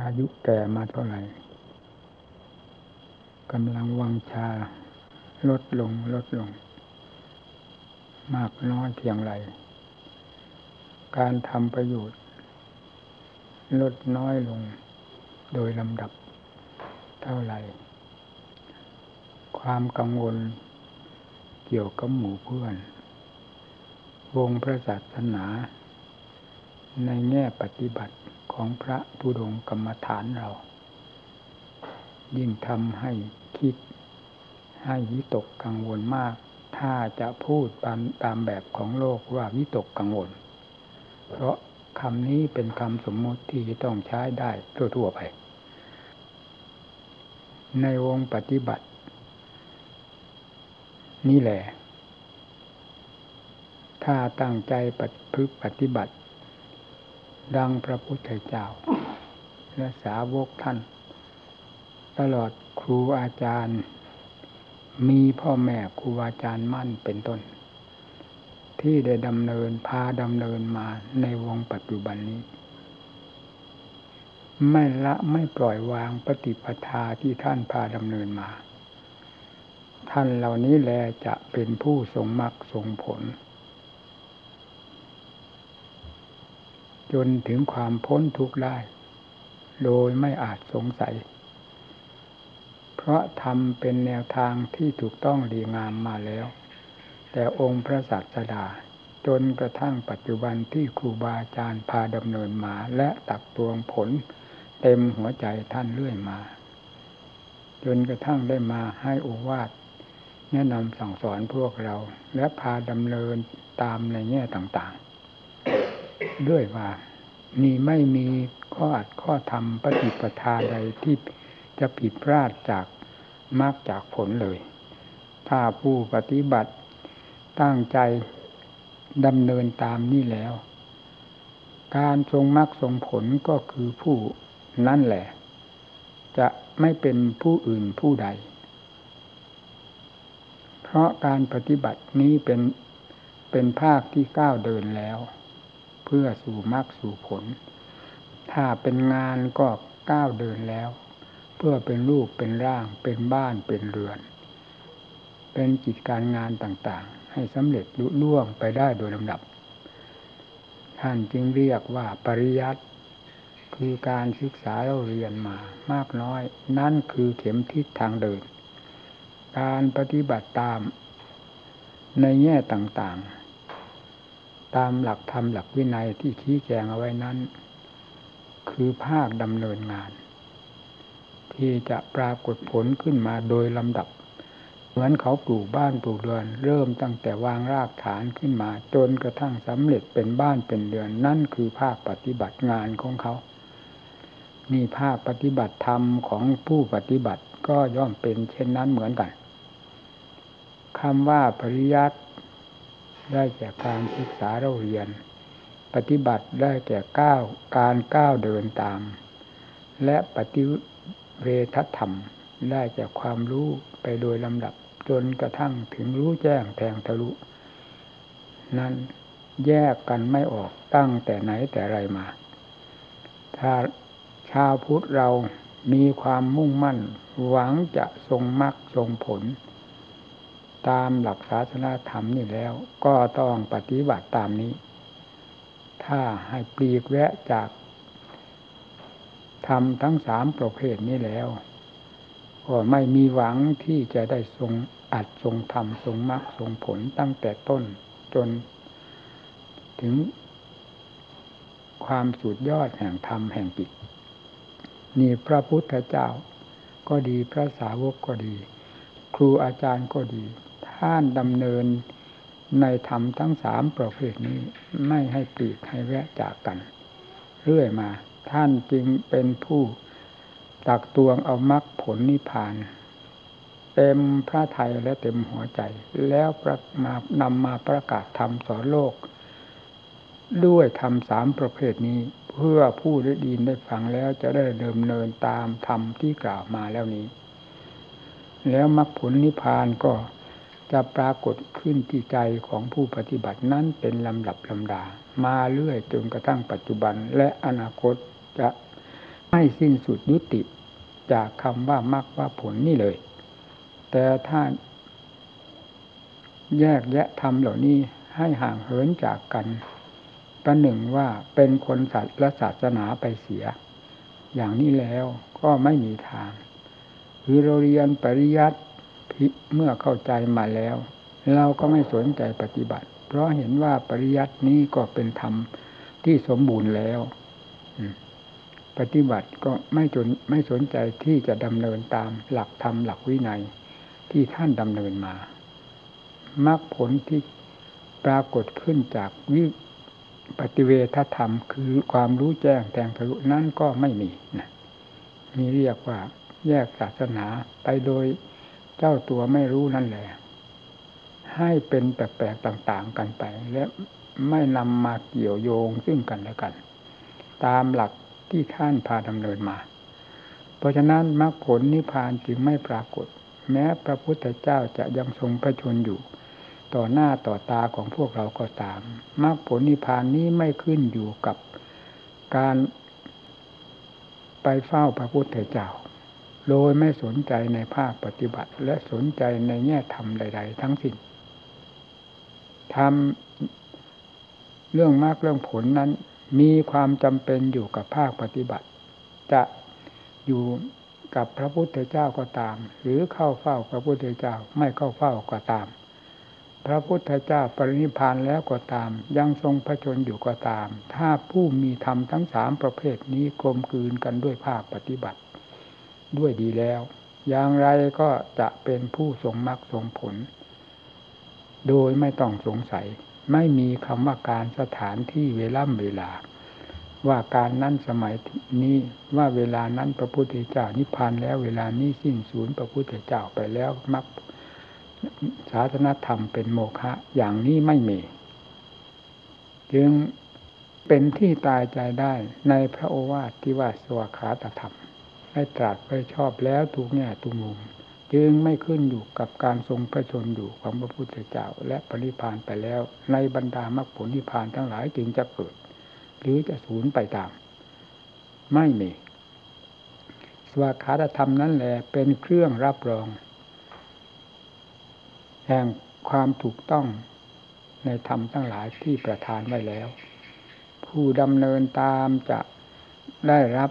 อายุแก่มาเท่าไหร่กำลังวังชา ลดลงลดลง มากน้อยเพียงไร การทำประโยชน์ ลดน้อยลงโดยลำดับเท่าไหร่ ความกังวลเกี่ยวกับหมู่เพื่อน วงพระศาสนา ในแง่ปฏิบัติ ของพระธุดงกรรมฐานเรา ยิ่งทำให้คิด ให้วิตกกังวลมาก ถ้าจะพูดตามตามแบบของโลกว่าวิตกกังวล เพราะคำนี้เป็นคำสมมติที่ต้องใช้ได้ทั่วๆไป ในวงปฏิบัติ นี่แหละ ถ้าตั้งใจปฏิปฏิบัติ ดังพระพุทธเจ้า และสาวกท่าน ตลอดครูอาจารย์ มีพ่อแม่ครูอาจารย์มั่นเป็นต้น ที่ได้ดำเนินพาดำเนินมาในวงปัจจุบันนี้ ไม่ละไม่ปล่อยวางปฏิปทาที่ท่านพาดำเนินมา ท่านเหล่านี้แลจะเป็นผู้ทรงมรรคทรงผล จนถึงความพ้นทุกข์ได้ โดยไม่อาจสงสัย เพราะทำเป็นแนวทางที่ถูกต้องดีงามมาแล้ว แต่องค์พระศาสดาจนกระทั่งปัจจุบันที่ครูบาอาจารย์พาดำเนินมาและตักตวงผลเต็มหัวใจท่านเรื่อยมา จนกระทั่งได้มาให้โอวาทแนะนำสั่งสอนพวกเรา และพาดำเนินตามในแง่ต่าง ด้วยว่า นี่ไม่มีข้ออัดข้อธรรมปฏิปทาใดที่จะผิดพลาดจากมรรคจากผลเลย ถ้าผู้ปฏิบัติตั้งใจดำเนินตามนี่แล้ว การทรงมรรคทรงผลก็คือผู้นั่นแหละ จะไม่เป็นผู้อื่นผู้ใด เพราะการปฏิบัตินี้เป็นเป็นภาคที่ก้าวเดินแล้ว เพื่อสู่มรรคสู่ผล ถ้าเป็นงานก็ก้าวเดินแล้ว เพื่อเป็นรูปเป็นร่างเป็นบ้านเป็นเรือน เป็นกิจการงานต่างๆ ให้สำเร็จลุล่วงไปได้โดยลำดับ ท่านจึงเรียกว่าปริยัติคือการศึกษาเราเรียนมามากน้อย นั่นคือเข็มทิศทางเดิน การปฏิบัติตามในแง่ต่างๆ ตามหลักธรรมหลักวินัยที่ชี้แจงเอาไว้นั้น คือภาคดำเนินงาน ที่จะปรากฏผลขึ้นมาโดยลำดับ เหมือนเขาปลูกบ้านปลูกเรือน เริ่มตั้งแต่วางรากฐานขึ้นมา จนกระทั่งสำเร็จเป็นบ้านเป็นเรือน นั่นคือภาคปฏิบัติงานของเขานี่ภาคปฏิบัติธรรมของผู้ปฏิบัติก็ย่อมเป็นเช่นนั้นเหมือนกันคำว่าปริยัติ ได้แก่การศึกษาเราเรียน ปฏิบัติได้แก่ก้าวการก้าวเดินตาม และปฏิเวทธรรมได้แก่ความรู้ไปโดยลำดับจนกระทั่งถึงรู้แจ้งแทงทะลุ นั้นแยกกันไม่ออกตั้งแต่ไหนแต่ไรมา ถ้าชาวพุทธเรามีความมุ่งมั่น หวังจะทรงมรรคทรงผล ตามหลักศาสนาธรรมนี่แล้ว ก็ต้องปฏิบัติตามนี้ ถ้าให้ปลีกแวะจากทำทั้งสามประเภทนี้แล้ว ก็ไม่มีหวังที่จะได้ทรงอัดทรงธรรมทรงมรรคทรงผลตั้งแต่ต้นจน ถึงความสุดยอดแห่งธรรมแห่งจิตนี่พระพุทธเจ้าก็ดีพระสาวกก็ดี ครูอาจารย์ก็ดี ท่านดำเนินในธรรมทั้งสามประเภทนี้ไม่ให้ปลีกให้แวะจากกัน เรื่อยมา ท่านจึงเป็นผู้ตักตวงเอามรรคผลนิพพาน เต็มพระทัยและเต็มหัวใจ แล้วมานำมาประกาศธรรมสอนโลก ด้วยธรรมสามประเภทนี้ เพื่อผู้ได้ดินได้ฟังแล้วจะได้เดิมเนินตามธรรมที่กล่าวมาแล้วนี้ แล้วมรรคผลนิพพานก็ จะปรากฏขึ้นที่ใจของผู้ปฏิบัตินั้นเป็นลำดับลำดา มาเรื่อยจนกระทั่งปัจจุบันและอนาคตจะไม่สิ้นสุดยุติจากคำว่ามรรคว่าผลนี่เลย แต่ถ้าแยกแยะธรรมเหล่านี้ให้ห่างเหินจากกันประหนึ่งว่าเป็นคนสัตว์และศาสนาไปเสีย อย่างนี้แล้วก็ไม่มีทางคือเราเรียนปริยัติ เมื่อเข้าใจมาแล้ว เราก็ไม่สนใจปฏิบัติ เพราะเห็นว่าปริยัตินี้ก็เป็นธรรมที่สมบูรณ์แล้วปฏิบัติก็ไม่จนไม่สนใจที่จะดำเนินตามหลักธรรมหลักวินัยที่ท่านดำเนินมามรรคผลที่ปรากฏขึ้นจากวิปฏิเวทธรรม คือความรู้แจ้งแทงทะลุนั่นก็ไม่มีนะมีเรียกว่าแยกศาสนาไปโดย จ้าตัวไม่รู้นั่นแหละ ให้เป็นแปลกๆต่างๆกันไป และไม่นำมาเกี่ยวโยงซึ่งกันและกัน ตามหลักที่ท่านพาดำเนินมา เพราะฉะนั้นมรรคผลนิพพานจึงไม่ปรากฏ แม้พระพุทธเจ้าจะยังทรงพระชนอยู่ ต่อหน้าต่อตาของพวกเราก็ตามมรรคผลนิพพานนี้ไม่ขึ้นอยู่กับการไปเฝ้าพระพุทธเจ้า โดยไม่สนใจในภาคปฏิบัติ และสนใจในแง่ธรรมใด ๆ ทั้งสิ้นทำเรื่องมากเรื่องผลนั้น มีความจำเป็นอยู่กับภาคปฏิบัติ จะอยู่กับพระพุทธเจ้าก็ตาม หรือเข้าเฝ้าพระพุทธเจ้าไม่เข้าเฝ้าก็ตาม พระพุทธเจ้าปรินิพานแล้วก็ตาม ยังทรงพระชนอยู่ก็ตาม ถ้าผู้มีธรรมทั้งสามประเภทนี้กลมกลืนกันด้วยภาคปฏิบัติ ด้วยดีแล้ว อย่างไรก็จะเป็นผู้ทรงมรรคทรงผล โดยไม่ต้องสงสัย ไม่มีคำว่าการสถานที่เวล่ำเวลา ว่าการนั้นสมัยนี้ว่าเวลานั้นพระพุทธเจ้านิพพานแล้วเวลานี้สิ้นสูญพระพุทธเจ้าไปแล้วมักศาสนธรรมเป็นโมฆะอย่างนี้ไม่มี จึงเป็นที่ตายใจได้ในพระโอวาทที่ว่าสวขาตธรรม ให้ตรัสไปชอบแล้วทุกแง่ทุกมุม จึงไม่ขึ้นอยู่กับการทรงพระชนอยู่ของพระพุทธเจ้า และปริพานไปแล้ว ในบรรดามรรคผลนิพพานทั้งหลายจึงจะเกิด หรือจะสูญไปตาม ไม่มีสวากขาธรรมนั้นแหละเป็นเครื่องรับรอง แห่งความถูกต้องในธรรมทั้งหลายที่ประทานไว้แล้ว ผู้ดำเนินตามจะได้รับ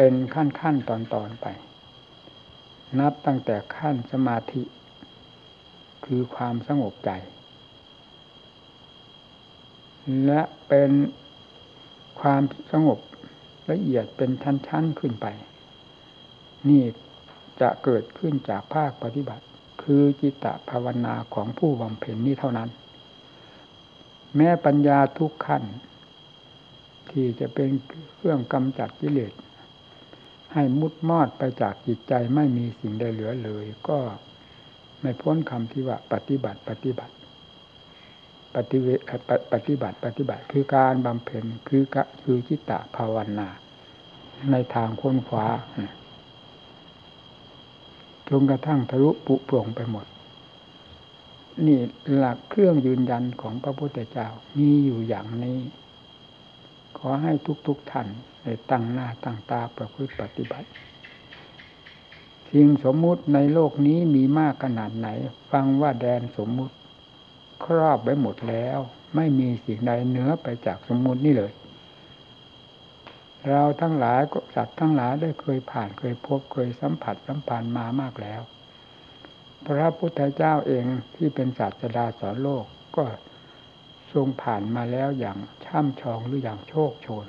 เป็นขั้นขั้นตอนตอนไป นับตั้งแต่ขั้นสมาธิ คือความสงบใจ และเป็นความสงบละเอียดเป็นชั้นๆขึ้นไป นี่จะเกิดขึ้นจากภาคปฏิบัติ คือจิตตภาวนาของผู้บำเพ็ญนี้เท่านั้น แม้ปัญญาทุกขั้น ที่จะเป็นเครื่องกำจัดกิเลส ให้มุดมอดไปจากจิตใจไม่มีสิ่งใดเหลือเลย ก็ไม่พ้นคำที่ว่าปฏิบัติปฏิบัติ ปฏิเวปฏิบัติปฏิบัติ คือการบำเพ็ญคือกะคือจิตตภาวนา ในทางค้นคว้าจนกระทั่งทะลุปุโปร่งไปหมด นี่หลักเครื่องยืนยันของพระพุทธเจ้ามีอยู่อย่างนี้ ขอให้ทุกๆทท่าน ตั้งหน้าตั้งตาประพฤติปฏิบัติสิ่งสมมุติในโลกนี้มีมากขนาดไหน ฟังว่าแดนสมมุติ ครอบไว้หมดแล้ว ไม่มีสิ่งใดเหนือไปจากสมมุตินี่เลย เราทั้งหลายก็สัตว์ทั้งหลายได้เคยผ่านเคยพบเคยสัมผัสสัมพันธ์มามากแล้ว พระพุทธเจ้าเองที่เป็นศาสดาสอนโลกก็ทรงผ่านมาแล้วอย่างช่ำชองหรืออย่างโชคโชน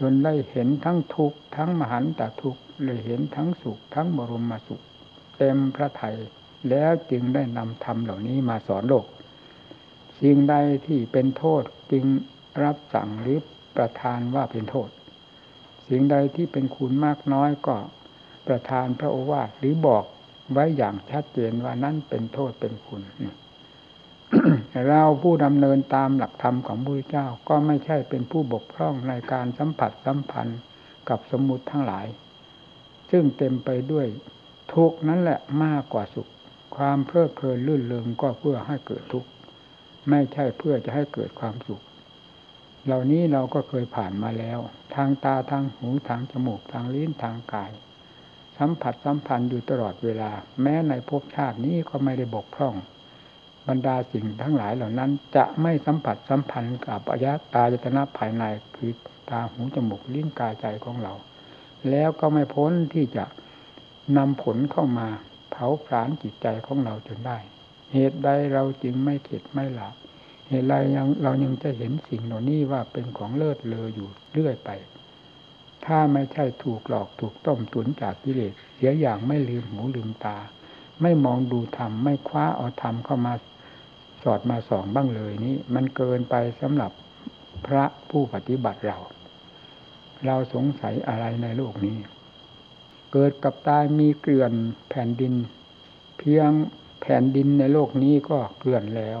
จนได้เห็นทั้งทุกข์ทั้งมหันตทุกข์เลยเห็นทั้งสุขทั้งบรมสุข เต็มพระไทยแล้วจึงได้นำธรรมเหล่านี้มาสอนโลก สิ่งใดที่เป็นโทษจึงรับสั่งหรือประทานว่าเป็นโทษ สิ่งใดที่เป็นคุณมากน้อยก็ประทานพระโอวาทหรือบอกไว้อย่างชัดเจนว่านั่นเป็นโทษเป็นคุณ เราผู้ดำเนินตามหลักธรรมของพระพุทธเจ้าก็ไม่ใช่เป็นผู้บกพร่องในการสัมผัสสัมพันธ์กับสมมุติทั้งหลาย ซึ่งเต็มไปด้วยทุกนั้นแหละมากกว่าสุข ความเพลิดเพลินลื่นเริงก็เพื่อให้เกิดทุกข์ไม่ใช่เพื่อจะให้เกิดความสุข เหล่านี้เราก็เคยผ่านมาแล้ว ทางตาทางหูทางจมูกทางลิ้นทางกาย สัมผัสสัมพันธ์อยู่ตลอดเวลา แม้ในภพชาตินี้ก็ไม่ได้บกพร่อง บรรดาสิ่งทั้งหลายเหล่านั้น จะไม่สัมผัสสัมพันธ์กับอายตายตนะภายในคือตาหูจมูกลิ้นกายใจของเรา แล้วก็ไม่พ้นที่จะนำผลเข้ามาเผาผลาญจิตใจของเราจนได้ เหตุใดเราจึงไม่เข็ดไม่หลับเหตุไรยังเรายังจะเห็นสิ่งเหล่านี้ว่าเป็นของเลิศเลออยู่เรื่อยไป ถ้าไม่ใช่ถูกหลอกถูกต้มตุนจากกิเลสเสียอย่างไม่ลืมหูลืมตา ไม่มองดูธรรมไม่คว้าเอาธรรมเข้ามา อดมาส่องบ้างเลยนี่มันเกินไปสำหรับพระผู้ปฏิบัติเรา เราสงสัยอะไรในโลกนี้ เกิดกับตายมีเกลื่อนแผ่นดิน เพียงแผ่นดินในโลกนี้ก็เกลื่อนแล้ว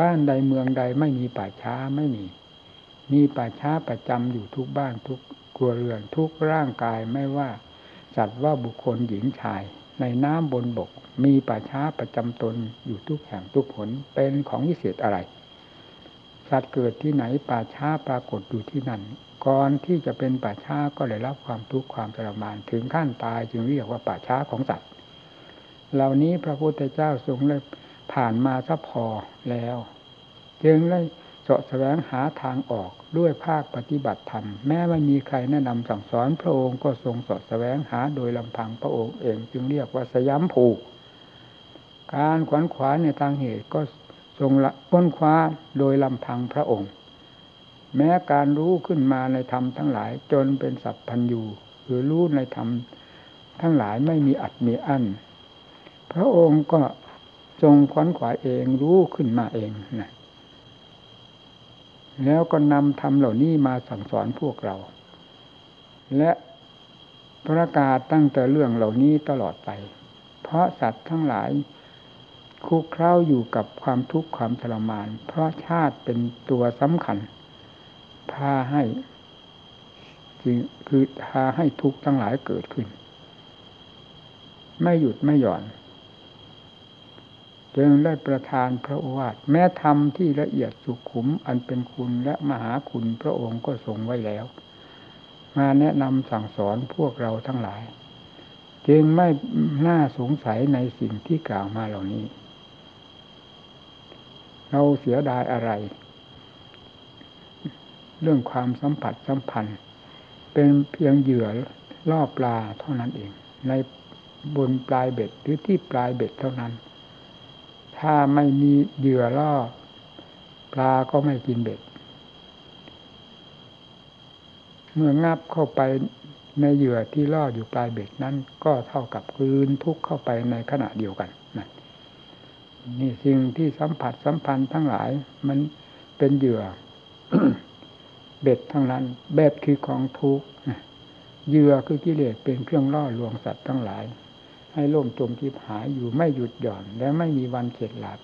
บ้านใดเมืองใดไม่มีป่าช้าไม่มี มีป่าช้าประจำอยู่ทุกบ้านทุกครัวเรือนทุกร่างกายไม่ว่าสัตว์ว่าบุคคลหญิงชายในน้ำบนบก มีป่าช้าประจำตนอยู่ทุกแห่งทุกผลเป็นของวิเศษอะไรสัตว์เกิดที่ไหนป่าช้าปรากฏอยู่ที่นั่น ก่อนที่จะเป็นป่าช้าก็ได้รับความทุกข์ความทรมานถึงขั้นตายจึงเรียกว่าป่าช้าของสัตว์ เหล่านี้พระพุทธเจ้าทรงเลยผ่านมาซะพอแล้ว จึงได้เสาะแสวงหาทางออกด้วยภาคปฏิบัติธรรม แม้ไม่มีใครแนะนำสั่งสอนพระองค์ก็ทรงสาะแสวงหาโดยลำพังพระองค์เองจึงเรียกว่าสยามผูก การขวนขวายในทางเหตุก็ทรงละค้นคว้าโดยลำพังพระองค์ แม้การรู้ขึ้นมาในธรรมทั้งหลายจนเป็นสัพพัญญูหรือรู้ในธรรมทั้งหลายไม่มีอัดมีอั้นพระองค์ก็ทรงขวนขวายเองรู้ขึ้นมาเองนะแล้วก็นำธรรมเหล่านี้มาสั่งสอนพวกเรา และประกาศตั้งแต่เรื่องเหล่านี้ตลอดไป เพราะสัตว์ทั้งหลาย คุกเข้าอยู่กับความทุกข์ความทรมาน เพราะชาติเป็นตัวสำคัญ พาให้คือพาให้ทุกข์ทั้งหลายเกิดขึ้น ไม่หยุดไม่หย่อนจึงได้ประทานพระโอวาทแม้ธรรมที่ละเอียดสุขุมอันเป็นคุณและมหาคุณพระองค์ก็ทรงไว้แล้ว มาแนะนำสั่งสอนพวกเราทั้งหลาย จึงไม่น่าสงสัยในสิ่งที่กล่าวมาเหล่านี้ เราเสียดายอะไร เรื่องความสัมผัสสัมพันธ์ เป็นเพียงเหยื่อล่อปลาเท่านั้นเอง ในบนปลายเบ็ดหรือที่ปลายเบ็ดเท่านั้น ถ้าไม่มีเหยื่อล่อ ปลาก็ไม่กินเบ็ด เมื่องับเข้าไปในเหยื่อที่ล่ออยู่ปลายเบ็ดนั้น ก็เท่ากับกลืนทุกเข้าไปในขณะเดียวกัน นี่สิ่งที่สัมผัสสัมพันธ์ทั้งหลาย มันเป็นเหยื่อ เบ็ดทั้งนั้นเบ็ดคือของทุกเหยื่อคือกิเลสเป็นเครื่องล่อลวงสัตว์ทั้งหลาย ให้ล่มจมทิพหายอยู่ไม่หยุดหย่อน และไม่มีวันเข็ดหลับ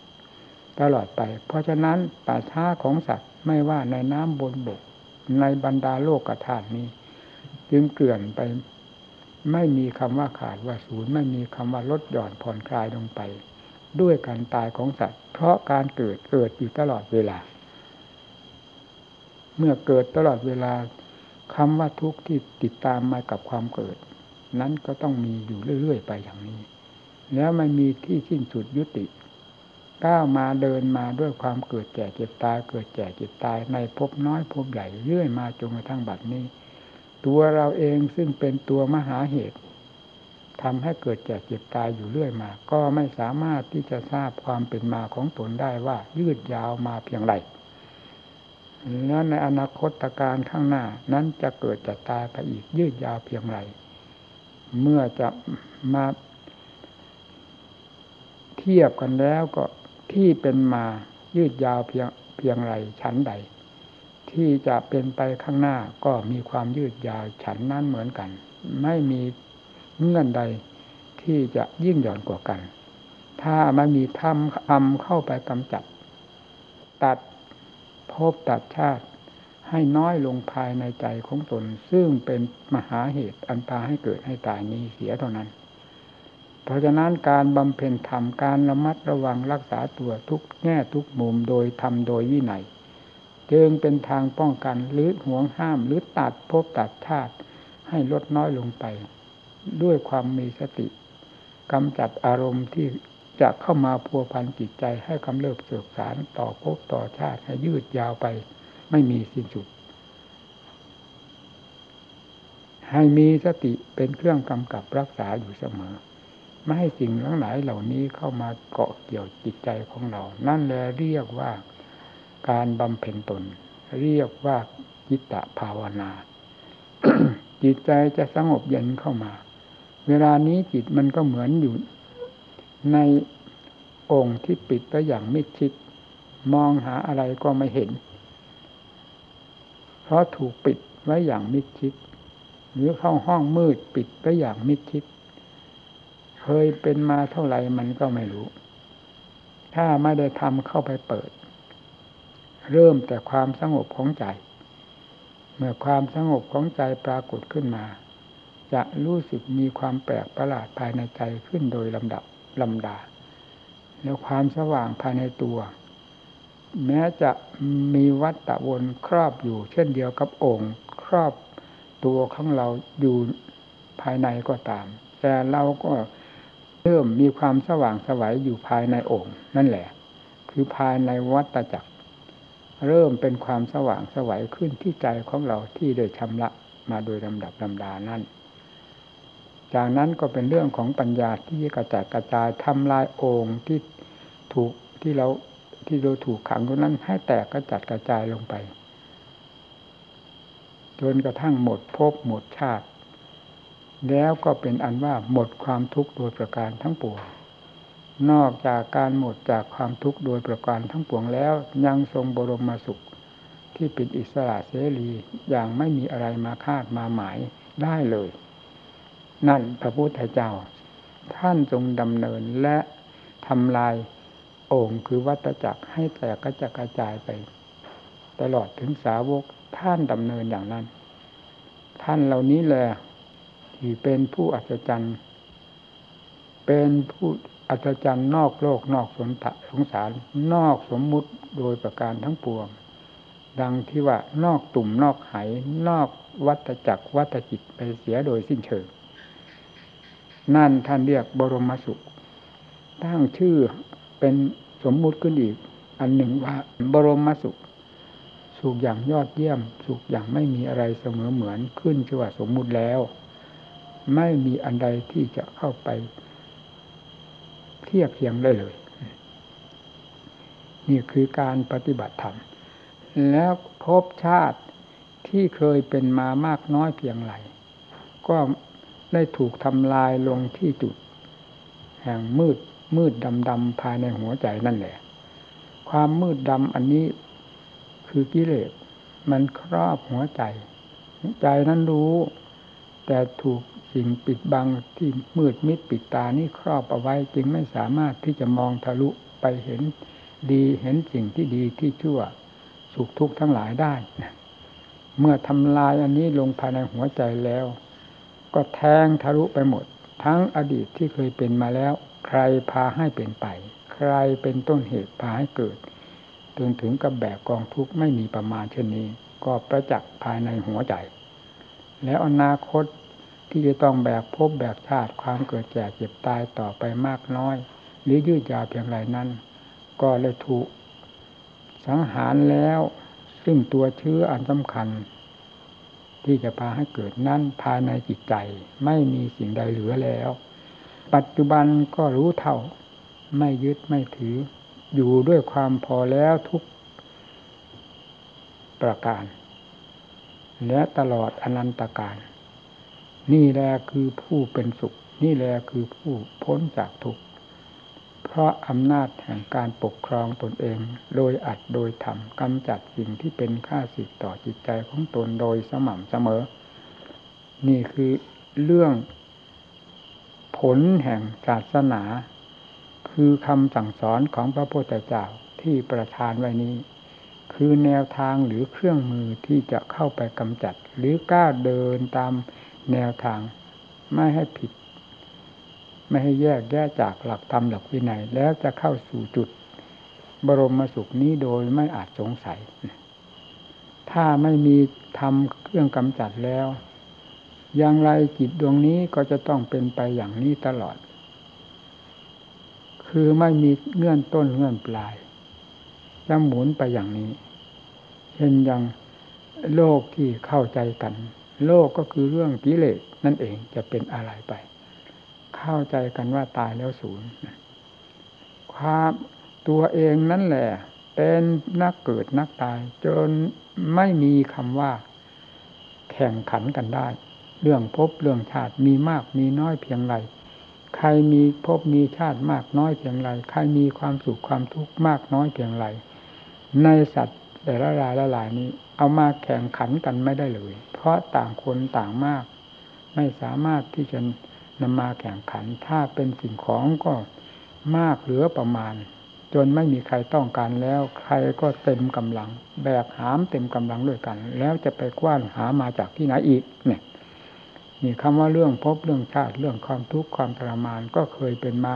ตลอดไป เพราะฉะนั้นป่าช้าของสัตว์ไม่ว่าในน้ำบนบก ในบรรดาโลกธาตุนี้ จึงเกลื่อนไป ไม่มีคำว่าขาดว่าศูนย์ไม่มีคำว่าลดหย่อนผ่อนคลายลงไป ด้วยการตายของสัตว์ เพราะการเกิดเกิดอยู่ตลอดเวลา เมื่อเกิดตลอดเวลาคำว่าทุกข์ที่ติดตามมากับความเกิด นั้นก็ต้องมีอยู่เรื่อยๆไปอย่างนี้ แล้วไม่มีที่สิ้นสุดยุติ ก้าวมาเดินมาด้วยความเกิดแก่เจ็บตาย เกิดแก่เจ็บตายในภพน้อยภพใหญ่เรื่อยมาจนกระทั่งบัดนี้ ตัวเราเองซึ่งเป็นตัวมหาเหตุ ทำให้เกิดแก่เจ็บตายอยู่เรื่อยมา ก็ไม่สามารถที่จะทราบความเป็นมาของตนได้ว่ายืดยาวมาเพียงไรแล้วในอนาคตการข้างหน้านั้นจะเกิดจะตายไปอีกยืดยาวเพียงไร เมื่อจะมาเทียบกันแล้วก็ที่เป็นมายืดยาวเพียงเพียงไรชั้นใด ที่จะเป็นไปข้างหน้าก็มีความยืดยาวฉันนั้นเหมือนกัน ไม่มี เงื่อนใดที่จะยิ่งหย่อนกว่ากัน ถ้ามันมีทำอำเข้าไปกำจัด ตัดพบตัดชาติ ให้น้อยลงภายในใจของตน ซึ่งเป็นมหาเหตุอันพาให้เกิดให้ตายนี้เสียเท่านั้น เพราะฉะนั้นการบำเพ็ญธรรมการระมัดระวังรักษาตัวทุกแง่ทุกมุมโดยทำโดยวินัยจึงเป็นทางป้องกันหรือห่วงห้ามหรือตัดภพตัดชาติให้ลดน้อยลงไป ด้วยความมีสติกำจัดอารมณ์ที่จะเข้ามาพัวพันจิตใจให้กำเริบเสือกสารต่อภพต่อชาติให้ยืดยาวไปไม่มีสิ้นสุด ให้มีสติเป็นเครื่องกำกับรักษาอยู่เสมอ ไม่ให้สิ่งทั้งหลายเหล่านี้เข้ามาเกาะเกี่ยวจิตใจของเรา นั่นแหละเรียกว่าการบำเพ็ญตน เรียกว่าจิตตภาวนา จิตใจจะสงบเย็นเข้ามา เวลานี้จิตมันก็เหมือนอยู่ ในองค์ที่ปิดไว้อย่างมิดชิด มองหาอะไรก็ไม่เห็น เพราะถูกปิดไว้อย่างมิดชิด หรือเข้าห้องมืดปิดไว้อย่างมิดชิด เคยเป็นมาเท่าไหร่มันก็ไม่รู้ ถ้าไม่ได้ทำเข้าไปเปิด เริ่มแต่ความสงบของใจ เมื่อความสงบของใจปรากฏขึ้นมา จะรู้สึกมีความแปลกประหลาดภายในใจขึ้นโดยลำดับลำดา แล้วความสว่างภายในตัว แม้จะมีวัฏฏะวนครอบอยู่ เช่นเดียวกับองค์ครอบตัวของเราอยู่ภายในก็ตาม แต่เราก็เริ่มมีความสว่างสวัยอยู่ภายในองค์ นั่นแหละ คือภายในวัฏจักร เริ่มเป็นความสว่างสวัยขึ้นที่ใจของเราที่ได้ชำระมาโดยลำดับลำดานั่น จากนั้นก็เป็นเรื่องของปัญญาที่กระจายกระจายทำลายองค์ที่ถูกที่เราที่เราถูกขังตรงนั้นให้แตกกระจัดกระจายลงไป จนกระทั่งหมดภพหมดชาติ แล้วก็เป็นอันว่าหมดความทุกข์โดยประการทั้งปวงนอกจากการหมดจากความทุกข์โดยประการทั้งปวงแล้ว ยังทรงบรมสุข ที่เป็นอิสระเสรีอย่างไม่มีอะไรมาคาดมาหมายได้เลย นั่นพระพุทธเจ้า ท่านทรงดำเนินและทำลายองค์คือวัตจักรให้แตกกระจกระจายไป ตลอดถึงสาวกท่านดำเนินอย่างนั้น ท่านเหล่านี้แหละที่เป็นผู้อัศจรรย์ เป็นผู้อัศจรรย์นอกโลกนอกสนตะสงสาร นอกสมมุติโดยประการทั้งปวง ดังที่ว่านอกตุ่มนอกไหนอกวัตจักรวัตจิตไปเสียโดยสิ้นเชิง นั่นท่านเรียกบรมสุข ตั้งชื่อเป็นสมมุติขึ้นอีก อันหนึ่งว่าบรมสุข สุขอย่างยอดเยี่ยม สุขอย่างไม่มีอะไรเสมอเหมือนขึ้นชื่อว่าสมมุติแล้ว ไม่มีอันใดที่จะเข้าไป เทียบเทียงได้เลย นี่คือการปฏิบัติธรรม แล้วพบชาติที่เคยเป็นมามากน้อยเพียงไรก็ ได้ถูกทำลายลงที่จุด แห่งมืดมืดดำดำภายในหัวใจนั่นแหละ ความมืดดำอันนี้คือกิเลสมันครอบหัวใจ ใจนั้นรู้ แต่ถูกสิ่งปิดบังที่มืดมิดปิดตานี่ครอบเอาไว้จึงไม่สามารถที่จะมองทะลุไปเห็นดีเห็นสิ่งที่ดีที่ชั่วสุขทุกข์ทั้งหลายได้ เมื่อทำลายอันนี้ลงภายในหัวใจแล้ว ก็แทงทะลุไปหมด ทั้งอดีตที่เคยเป็นมาแล้ว ใครพาให้เป็นไป ใครเป็นต้นเหตุพาให้เกิดจนถึงกับแบบกองทุกข์ไม่มีประมาณเช่นนี้ ก็ประจักษ์ภายในหัวใจ แล้วอนาคตที่จะต้องแบกพบแบกชาติความเกิดแก่เจ็บตายต่อไปมากน้อย หรือยืดยาวเพียงไรนั้น ก็เลยถูกสังหารแล้ว ซึ่งตัวเชื้ออันสำคัญ ที่จะพาให้เกิดนั่นภายในจิตใจ ไม่มีสิ่งใดเหลือแล้ว ปัจจุบันก็รู้เท่า ไม่ยึดไม่ถือ อยู่ด้วยความพอแล้วทุกประการ และตลอดอนันตการ นี่แหละคือผู้เป็นสุข นี่แหละคือผู้พ้นจากทุกข์ เพราะอำนาจแห่งการปกครองตนเอง โดยอัดโดยทำกำจัดสิ่งที่เป็นค่าสิทธิ์ต่อจิตใจของตนโดยสม่ำเสมอ นี่คือเรื่องผลแห่งศาสนา คือคำสั่งสอนของพระพุทธเจ้าที่ประทานไว้นี้ คือแนวทางหรือเครื่องมือที่จะเข้าไปกำจัด หรือกล้าเดินตามแนวทางไม่ให้ผิด ไม่ให้แยกแยกจากหลักธรรมหลักวินัย แล้วจะเข้าสู่จุดบรมสุขนี้โดยไม่อาจสงสัย ถ้าไม่มีทำเครื่องกำจัดแล้ว อย่างไรจิตดวงนี้ก็จะต้องเป็นไปอย่างนี้ตลอด คือไม่มีเงื่อนต้นเงื่อนปลายจะหมุนไปอย่างนี้ เช่นอย่างโลกที่เข้าใจกัน โลกก็คือเรื่องกิเลสนั่นเองจะเป็นอะไรไป เข้าใจกันว่าตายแล้วศูนย์ความตัวเองนั่นแหละ เป็นนักเกิดนักตาย จนไม่มีคำว่า แข่งขันกันได้ เรื่องพบเรื่องชาติมีมากมีน้อยเพียงไรใครมีพบมีชาติมากน้อยเพียงไรใครมีความสุขความทุกข์มากน้อยเพียงไรในสัตว์แต่ละรายละลายนี้ เอามาแข่งขันกันไม่ได้เลย เพราะต่างคนต่างมาก ไม่สามารถที่จะ นำมาแข่งขัน ถ้าเป็นสิ่งของก็มากเหลือประมาณ จนไม่มีใครต้องการแล้ว ใครก็เต็มกำลัง แบกหามเต็มกำลังด้วยกัน แล้วจะไปกว้านหามาจากที่ไหนอีกเนี่ยนี่คำว่าเรื่องพบเรื่องชาติเรื่องความทุกข์ความทรมานก็เคยเป็นมา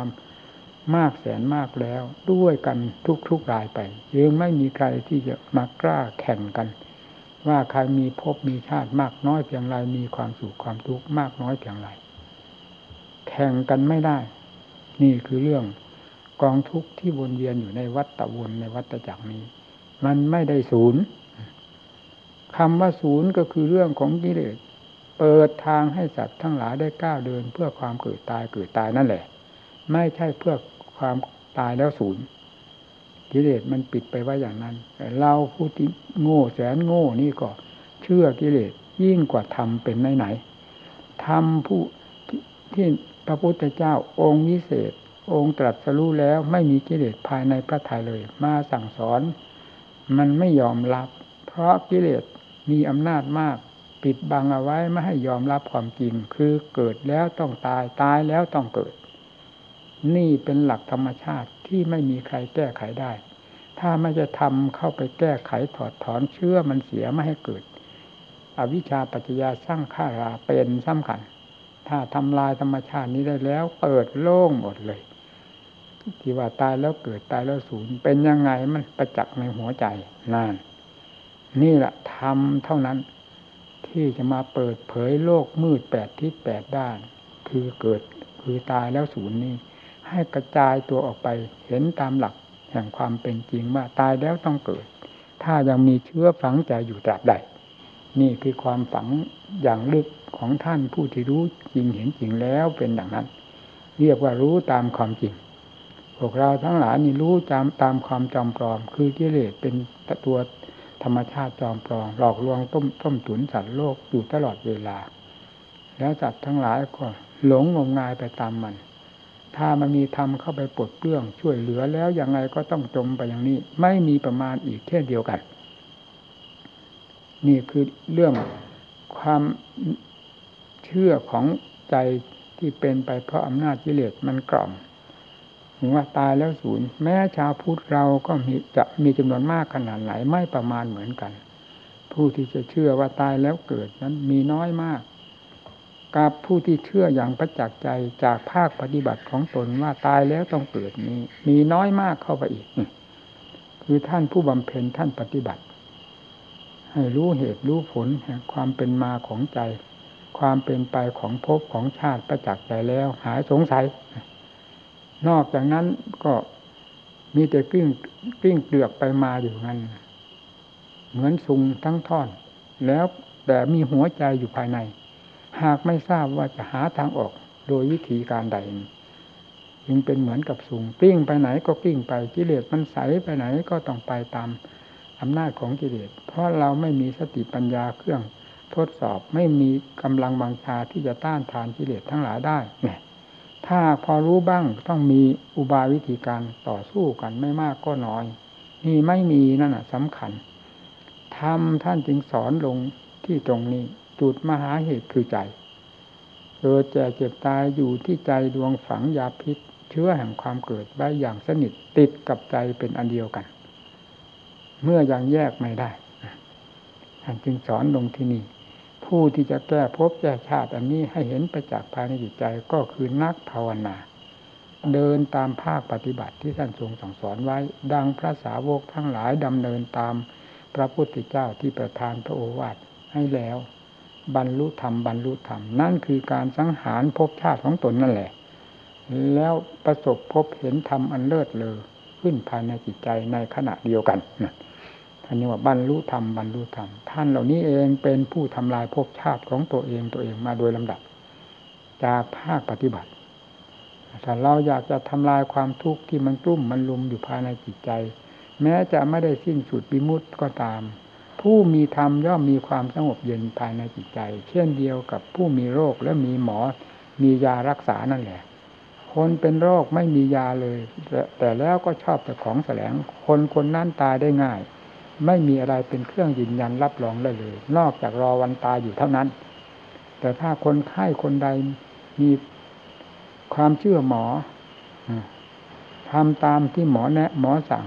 มากแสนมากแล้ว ด้วยกันทุกๆรายไปยังไม่มีใครที่จะมากล้าแข่งกัน ว่าใครมีพบมีชาติมากน้อยเพียงไรมีความสุขความทุกข์มากน้อยเพียงไร แข่งกันไม่ได้ นี่คือเรื่องกองทุกข์ที่วนเวียนอยู่ในวัฏฏวนในวัฏจักรนี้ มันไม่ได้ศูนย์คำว่าศูนย์ก็คือเรื่องของกิเลสเปิดทางให้สัตว์ทั้งหลายได้ก้าวเดิน เพื่อความเกิดตายเกิดตายนั่นแหละ ไม่ใช่เพื่อความตายแล้วศูนย์กิเลสมันปิดไปไว้อย่างนั้นเราผู้ที่โง่แสนโง่นี่ก็ เชื่อกิเลสยิ่งกว่าทำเป็นไหนไหนทำผู้ที่ ระพุทธเจ้าองค์วิเศษ องค์ตรัสรู้แล้วไม่มีกิเลสภายในพระทัยเลย มาสั่งสอน มันไม่ยอมรับ เพราะกิเลสมีอำนาจมาก ปิดบังเอาไว้ไม่ให้ยอมรับความจริง คือเกิดแล้วต้องตายตายแล้วต้องเกิด นี่เป็นหลักธรรมชาติที่ไม่มีใครแก้ไขได้ ถ้าไม่จะทำเข้าไปแก้ไขถอดถอนเชื่อมันเสียไม่ให้เกิด อวิชชาปัจจยาสร้างข้าราเป็นสำคัญ ถ้าทำลายธรรมชาตินี้ได้แล้ว เปิดโล่งหมดเลยที่ว่าตายแล้วเกิดตายแล้วสูญเป็นยังไงมันประจักษ์ในหัวใจนานนี่แหละทำเท่านั้น ที่จะมาเปิดเผยโลกมืดแปดทิศแปดด้าน คือเกิดคือตายแล้วสูญนี่ให้กระจายตัวออกไปเห็นตามหลักแห่งความเป็นจริงว่าตายแล้วต้องเกิด ถ้ายังมีเชื้อฝังใจอยู่ตราบใด นี่คือความฝังอย่างลึก ของท่านผู้ที่รู้จริงเห็นจริงแล้วเป็นอย่างนั้น เรียกว่ารู้ตามความจริง พวกเราทั้งหลายนี่รู้ตามตามความจอมปลอม คือกิเลสเป็นตัวธรรมชาติจอมปลอมหลอกลวงต้มต้มตุนสัตว์โลกอยู่ตลอดเวลา แล้วสัตว์ทั้งหลายก็หลงงมงายไปตามมัน ถ้ามันมีธรรมเข้าไปปลดเปลื้องช่วยเหลือแล้วอยังไงก็ต้องจมไปอย่างนี้ ไม่มีประมาณอีกเช่นเดียวกัน นี่คือเรื่องความ เชื่อของใจที่เป็นไปเพราะอำนาจกิเลสมันกล่อมว่าตายแล้วศูนย์แม้ชาวพุทธเราก็มีจะมีจำนวนมากขนาดไหนไม่ประมาณเหมือนกัน ผู้ที่จะเชื่อว่าตายแล้วเกิดนั้นมีน้อยมาก กับผู้ที่เชื่ออย่างประจักษ์ใจจากภาคปฏิบัติของตนว่าตายแล้วต้องเกิดนี้มีน้อยมากเข้าไปอีก คือท่านผู้บำเพ็ญท่านปฏิบัติ ให้รู้เหตุรู้ผลแห่งความเป็นมาของใจ ความเป็นไปของภพของชาติประจักษ์ใจแล้ว หายสงสัย นอกจากนั้นก็มีแต่กลิ้งกลิ้งเกลือกไปมาอยู่นั้นเหมือนซุงทั้งท่อน แล้วแต่มีหัวใจอยู่ภายใน หากไม่ทราบว่าจะหาทางออกโดยวิธีการใดจึงเป็นเหมือนกับสูงกลิ้งไปไหนก็กลิ้งไปกิเลสมันใสไปไหนก็ต้องไปตามอำนาจของกิเลสเพราะเราไม่มีสติปัญญาเครื่อง ทดสอบไม่มีกำลังบังชาที่จะต้านทานกิเลสทั้งหลายได้เนี่ยถ้าพอรู้บ้างต้องมีอุบายวิธีการต่อสู้กันไม่มากก็น้อย นี่ไม่มีนั่นแหะสำคัญทำท่านจึงสอนลงที่ตรงนี้ จุดมหาเหตุคือใจเกิดแก่เจ็บตายอยู่ที่ใจดวงฝังยาพิษ เชื้อแห่งความเกิดไว้อย่างสนิทติดกับใจเป็นอันเดียวกัน เมื่อยังแยกไม่ได้ท่านจึงสอนลงที่นี่ ผู้ที่จะแก้ภพแก้ชาติอันนี้ให้เห็นไปจากภายในจิตใจก็คือนักภาวนา เดินตามภาคปฏิบัติที่ท่านทรงสั่งสอนไว้ ดังพระสาวกทั้งหลายดำเนินตามพระพุทธเจ้าที่ประทานพระโอวาทให้แล้ว บรรลุธรรมบรรลุธรรม นั่นคือการสังหารภพชาติของตนนั่นแหละ แล้วประสบพบเห็นธรรมอันเลิศเลอขึ้นภายในจิตใจในขณะเดียวกันนะ ท่านนี้ว่าบรรลุธรรมบรรลุธรรมท่านเหล่านี้เองเป็นผู้ทำลายภพชาติของตัวเองตัวเองมาโดยลำดับ จากภาคปฏิบัติถ้าเราอยากจะทำลายความทุกข์ที่มันกลุ่มมันลุมอยู่ภายในจิตใจ แม้จะไม่ได้สิ้นสุดบิมุตก็ตาม ผู้มีธรรมย่อมมีความสงบเย็นภายในจิตใจ เช่นเดียวกับผู้มีโรคและมีหมอมียารักษานั่นแหละ คนเป็นโรคไม่มียาเลย แต่แล้วก็ชอบแต่ของแสลงคนคนนั้นตายได้ง่าย ไม่มีอะไรเป็นเครื่องยืนยันรับรองได้เลย นอกจากรอวันตายอยู่เท่านั้น แต่ถ้าคนไข้คนใดมีความเชื่อหมอทำตามที่หมอแนะ หมอสั่ง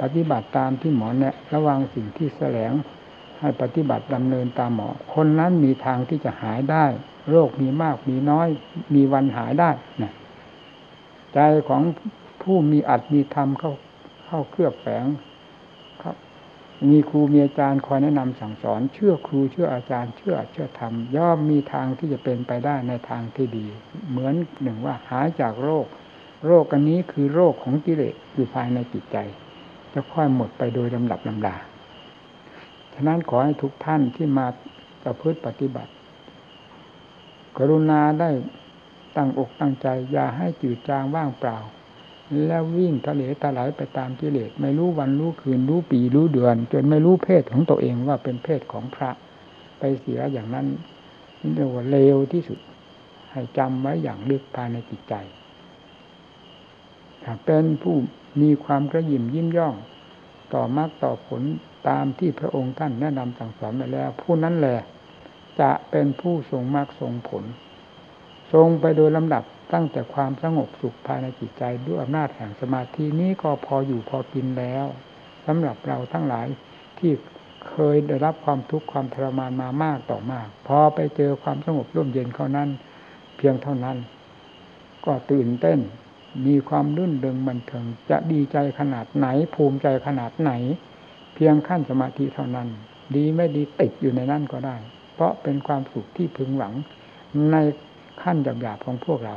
ปฏิบัติตามที่หมอแนะ ระวังสิ่งที่แสลงให้ปฏิบัติดำเนินตามหมอ คนนั้นมีทางที่จะหายได้ โรคมีมากมีน้อย มีวันหายได้นะใจของผู้มีอัตมีธรรมเข้าเข้าเคลือบแฝง มีครูมีอาจารย์คอยแนะนำสั่งสอน เชื่อครูเชื่ออาจารย์เชื่อเชื่อธรรมย่อมมีทางที่จะเป็นไปได้ในทางที่ดี เหมือนหนึ่งว่าหายจากโรค โรคอันนี้คือโรคของกิเลสอยู่ภายในจิตใจ จะค่อยหมดไปโดยลำดับลำดาฉะนั้นขอให้ทุกท่านที่มาประพฤติปฏิบัติ กรุณาได้ตั้งอกตั้งใจ อย่าให้จืดจางว่างเปล่า แล้ววิ่งทะเลตะไหลไปตามกิเลสไม่รู้วันรู้คืนรู้ปีรู้เดือน จนไม่รู้เพศของตัวเองว่าเป็นเพศของพระไปเสียอย่างนั้นเรียกว่าเลวที่สุด ให้จำไว้อย่างลึกภายในจิตใจเป็นผู้มีความกระยิมยิ้มย่อง ต่อมากต่อผลตามที่พระองค์ท่านแนะนำสั่งสอนไปแล้ว ผู้นั้นแหละจะเป็นผู้ทรงมากทรงผล ทรงไปโดยลำดับ ตั้งแต่ความสงบสุขภายในจิตใจด้วยอำนาจแห่งสมาธินี้ก็พออยู่พอกินแล้วสำหรับเราทั้งหลายที่เคยได้รับความทุกข์ความทรมานมามากต่อมาก พอไปเจอความสงบร่มเย็นเขานั้น เพียงเท่านั้น ก็ตื่นเต้น มีความรื่นเริงบันเทิงจะดีใจขนาดไหนภูมิใจขนาดไหน เพียงขั้นสมาธิเท่านั้น ดีไม่ดีติดอยู่ในนั่นก็ได้ เพราะเป็นความสุขที่พึงหวังในขั้นหยาบๆของพวกเรา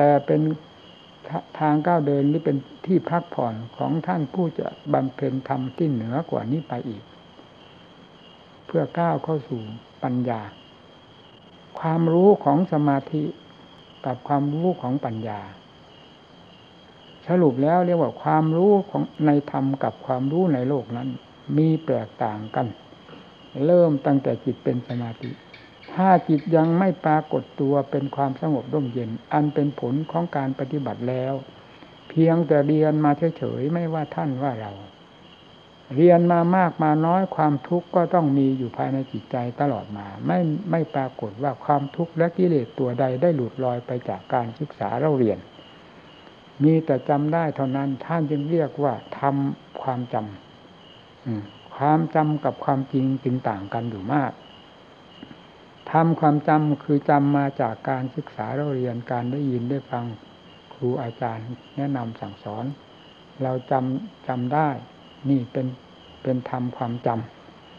แต่เป็นทางก้าวเดินหรือเป็นที่พักผ่อนของท่านผู้จะบำเพ็ญธรรมที่เหนือกว่านี้ไปอีก เพื่อก้าวเข้าสู่ปัญญา ความรู้ของสมาธิกับความรู้ของปัญญา สรุปแล้วเรียกว่าความรู้ของในธรรมกับความรู้ในโลกนั้น มีแตกต่างกัน เริ่มตั้งแต่จิตเป็นสมาธิ ถ้าจิตยังไม่ปรากฏตัวเป็นความสงบร่มเย็น อันเป็นผลของการปฏิบัติแล้ว เพียงแต่เรียนมาเฉยๆไม่ว่าท่านว่าเรา เรียนมามากมาน้อยความทุกข์ก็ต้องมีอยู่ภายในจิตใจตลอดมา ไม่ไม่ปรากฏว่าความทุกข์และกิเลสตัวใดได้หลุดลอยไปจากการศึกษาเราเรียน มีแต่จำได้เท่านั้นท่านจึงเรียกว่าทำความจำความจำกับความจริงจึงต่างกันอยู่มาก ทำความจำคือจำมาจากการศึกษาเราเรียนการได้ยินได้ฟังครูอาจารย์แนะนำสั่งสอน เราจำจำได้นี่เป็นเป็นธรรมความจ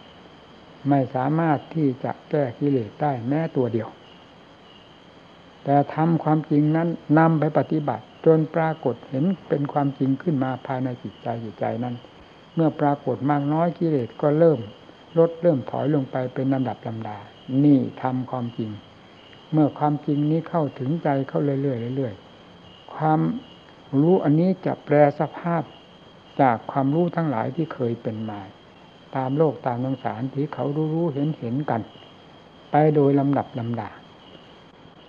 ำไม่สามารถที่จะแก้กิเลสได้แม้ตัวเดียว แต่ทำความจริงนั้นนำไปปฏิบัติ จนปรากฏเห็นเป็นความจริงขึ้นมาภายในจิตใจจิตใจนั้น เมื่อปรากฏมากน้อยกิเลสก็เริ่มลดเริ่มถอยลงไปเป็นลำดับลำดา นี่ทำความจริง เมื่อความจริงนี้เข้าถึงใจเข้าเรื่อยๆเรื่อยๆความรู้อันนี้จะแปลสภาพจากความรู้ทั้งหลายที่เคยเป็นมา ตามโลกตามนังสารที่เขารู้รู้เห็นเห็นกัน ไปโดยลำดับลำดา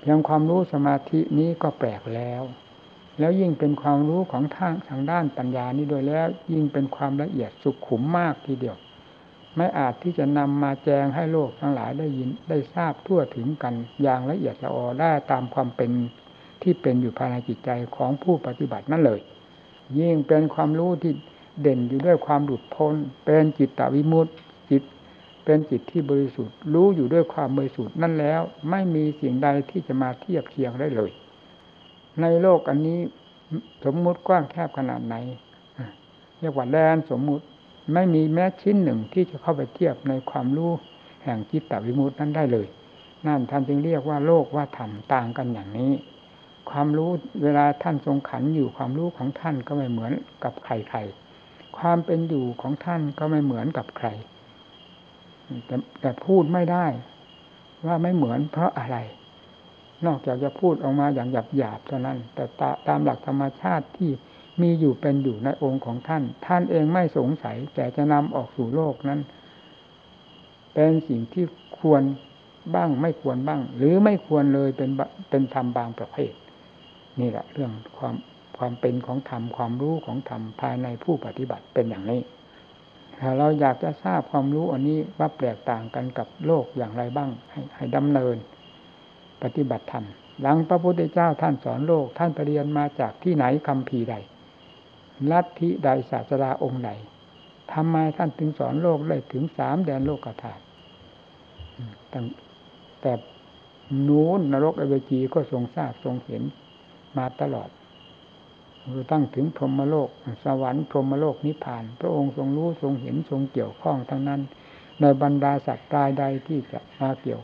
เพียงความรู้สมาธินี้ก็แปลกแล้ว แล้วยิ่งเป็นความรู้ของทางทางด้านปัญญานี้โดยแล้วยิ่งเป็นความละเอียดสุขุมมากทีเดียว ไม่อาจที่จะนำมาแจงให้โลกทั้งหลายได้ยินได้ทราบทั่วถึงกันอย่างละเอียดละออได้ตามความเป็นที่เป็นอยู่ภายในจิตใจของผู้ปฏิบัตินั่นเลย ยิ่งเป็นความรู้ที่เด่นอยู่ด้วยความหลุดพ้น เป็นจิตตวิมุตติจิต เป็นจิตที่บริสุทธิ์ รู้อยู่ด้วยความบริสุทธิ์นั่นแล้ว ไม่มีสิ่งใดที่จะมาเทียบเคียงได้เลย ในโลกอันนี้สมมุติกว้างแคบขนาดไหนเรียกว่าแดนสมมุติ ไม่มีแม้ชิ้นหนึ่งที่จะเข้าไปเทียบในความรู้แห่งจิตตวิมุตตินั้นได้เลย นั่นท่านจึงเรียกว่าโลกว่าธรรมต่างกันอย่างนี้ ความรู้เวลาท่านทรงขันอยู่ความรู้ของท่านก็ไม่เหมือนกับใครใครความเป็นอยู่ของท่านก็ไม่เหมือนกับใคร แต่แต่พูดไม่ได้ว่าไม่เหมือนเพราะอะไร นอกจากจะพูดออกมาอย่างหยาบหยาบเท่านั้น แต่ตามหลักธรรมชาติที่ มีอยู่เป็นอยู่ในองค์ของท่าน ท่านเองไม่สงสัย แต่จะนำออกสู่โลกนั้น เป็นสิ่งที่ควรบ้างไม่ควรบ้าง หรือไม่ควรเลยเป็นเป็นธรรมบางประเภท นี่แหละเรื่องความความเป็นของธรรมความรู้ของธรรมภายในผู้ปฏิบัติเป็นอย่างนี้ถ้าเราอยากจะทราบความรู้อันนี้ว่าแตกต่างกันกับโลกอย่างไรบ้าง ให้ให้ดำเนิน ปฏิบัติธรรมหลังพระพุทธเจ้าท่านสอนโลกท่านไปเรียนมาจากที่ไหนคำพีใด ลัทธิใดศาสดาองค์ใดทำไมท่านถึงสอนโลกได้ถึงสามแดนโลกธาตุแต่นู้นนรกอเวจีก็ทรงทราบทรงเห็นมาตลอดตั้งถึงพรหมโลก สวรรค์พรหมโลกนิพพาน พระองค์ทรงรู้ทรงเห็นทรงเกี่ยวข้องทั้งนั้น ในบรรดาสัตว์รายใดที่จะมาเกี่ยว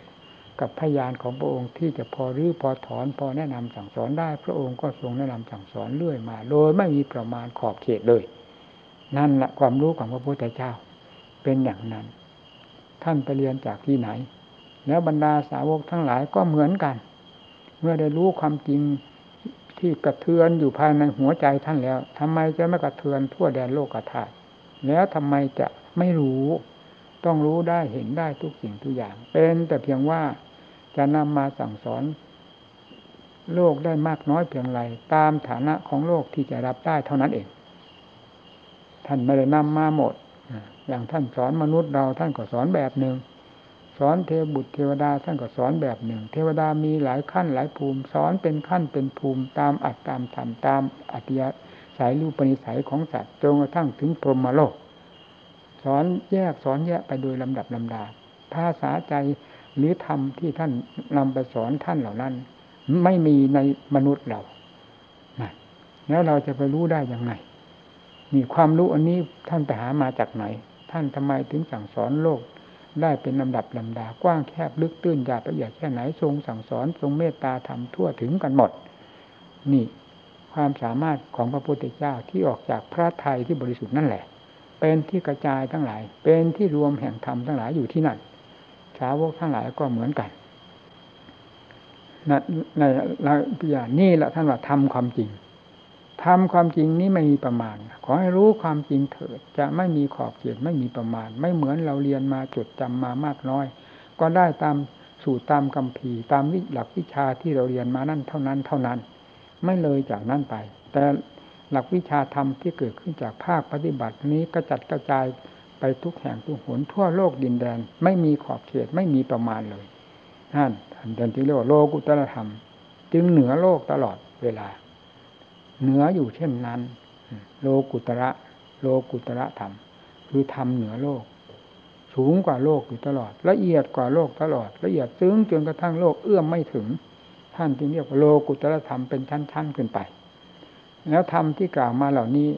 กับพยานของพระองค์ที่จะพอรื้อพอถอนพอแนะนำสั่งสอนได้ พระองค์ก็ทรงแนะนำสั่งสอนเรื่อยมา โดยไม่มีประมาณขอบเขตเลย นั่นแหละความรู้ของพระพุทธเจ้า เป็นอย่างนั้น ท่านไปเรียนจากที่ไหน แล้วบรรดาสาวกทั้งหลายก็เหมือนกัน เมื่อได้รู้ความจริงที่กระเทือนอยู่ภายในหัวใจท่านแล้วทำไมจะไม่กระเทือนทั่วแดนโลกธาตุแล้วทำไมจะไม่รู้ ต้องรู้ได้เห็นได้ทุกสิ่งทุกอย่าง เป็นแต่เพียงว่า จะนำมาสั่งสอน โลกได้มากน้อยเพียงไรตามฐานะของโลกที่จะรับได้เท่านั้นเอง ท่านไม่ได้นำมาหมด อย่างท่านสอนมนุษย์เราท่านก็สอนแบบหนึ่งสอนเทวบุตรเทวดาท่านก็สอนแบบหนึ่ง เทวดามีหลายขั้นหลายภูมิ สอนเป็นขั้นเป็นภูมิตามอัตตามธรรมตามอัตยาสายรูปนิสัยของสัตว์จนกระทั่งถึงพรหมโลก สอนแยกสอนแยกไปโดยลำดับลำดาภาษาใจ หรือธรรมที่ท่านนำไปสอนท่านเหล่านั้น ไม่มีในมนุษย์เราแล้วเราจะไปรู้ได้อยังไงนี่ความรู้อันนี้ท่านไปหามาจากไหน ท่านทำไมถึงสั่งสอนโลก ได้เป็นลำดับลำดากว้างแคบลึกตื้นหยาบละเอียดแค่ไหนทรงสั่งสอนทรงเมตตาทำทั่วถึงกันหมด นี่ความสามารถของพระพุทธเจ้าที่ออกจากพระไทยที่บริสุทธิ์นั่นแหละ เป็นที่กระจายทั้งหลาย เป็นที่รวมแห่งธรรมทั้งหลายอยู่ที่นั่น สาวกทั้งหลายก็เหมือนกันในเราพิจารนี่แหละท่านว่าทำความจริงทำความจริงนี้ไม่มีประมาณ ขอให้รู้ความจริงเถิดจะไม่มีขอบเขตไม่มีประมาณ ไม่เหมือนเราเรียนมาจดจำมามากน้อย ก็ได้ตามสูตรตามคำพีตามวิหลักวิชาที่เราเรียนมานั่นเท่านั้นเท่านั้น ไม่เลยจากนั้นไป แต่หลักวิชาธรรมที่เกิดขึ้นจากภาคปฏิบัตินี้กระจัดกระจาย ทุกแห่งทุกหนทั่วโลกดินแดน ไม่มีขอบเขตไม่มีประมาณเลยนั่นท่านจึงเรียกว่าโลกุตรธรรม จึงเหนือโลกตลอดเวลา เหนืออยู่เช่นนั้น โลกุตระ โลกุตระธรรม คือธรรมเหนือโลก สูงกว่าโลกอยู่ตลอด ละเอียดกว่าโลกตลอด ละเอียดซึ้งจนกระทั่งโลกเอื้อมไม่ถึง ท่านจึงเรียกว่าโลกุตระธรรมเป็นชั้นๆขึ้นไป แล้วธรรมที่กล่าวมาเหล่านี้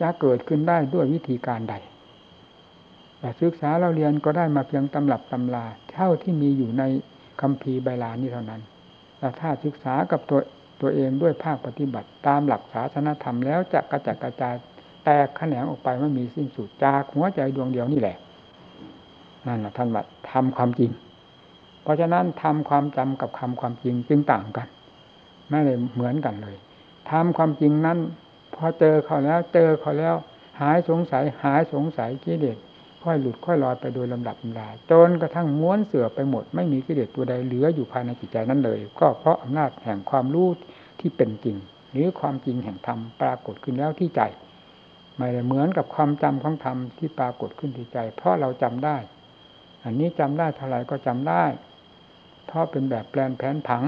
จะเกิดขึ้นได้ด้วยวิธีการใดแต่ศึกษาเราเรียนก็ได้มาเพียงตำรับตำราเท่าที่มีอยู่ในคัมภีร์ใบลานี้เท่านั้น แต่ถ้าศึกษากับตัวตัวเองด้วยภาคปฏิบัติ ตามหลักศาสนธรรมแล้วจะกระจัดกระจายแตกแขนงออกไปไม่มีสิ้นสุดจากหัวใจดวงเดียวนี่แหละนั่นแหละท่านว่าทำความจริง เพราะฉะนั้นทำความจำกับคำความจริงจึงต่างกันไม่เลยเหมือนกันเลยทำความจริงนั้น พอเจอเขาแล้วเจอเขาแล้ว หายสงสัยหายสงสัยกิเลสค่อยหลุดค่อยลอยไปโดยลำดับลำดาจนกระทั่งม้วนเสือไปหมด ไม่มีกิเลสตัวใดเหลืออยู่ภายในจิตใจนั้นเลย ก็เพราะอำนาจแห่งความรู้ที่เป็นจริง หรือความจริงแห่งธรรมปรากฏขึ้นแล้วที่ใจไม่ได้เหมือนกับความจำของธรรมที่ปรากฏขึ้นที่ใจ เพราะเราจำได้ อันนี้จำได้เท่าไหร่ก็จำได้เพราะเป็นแบบแปลนแผนผัง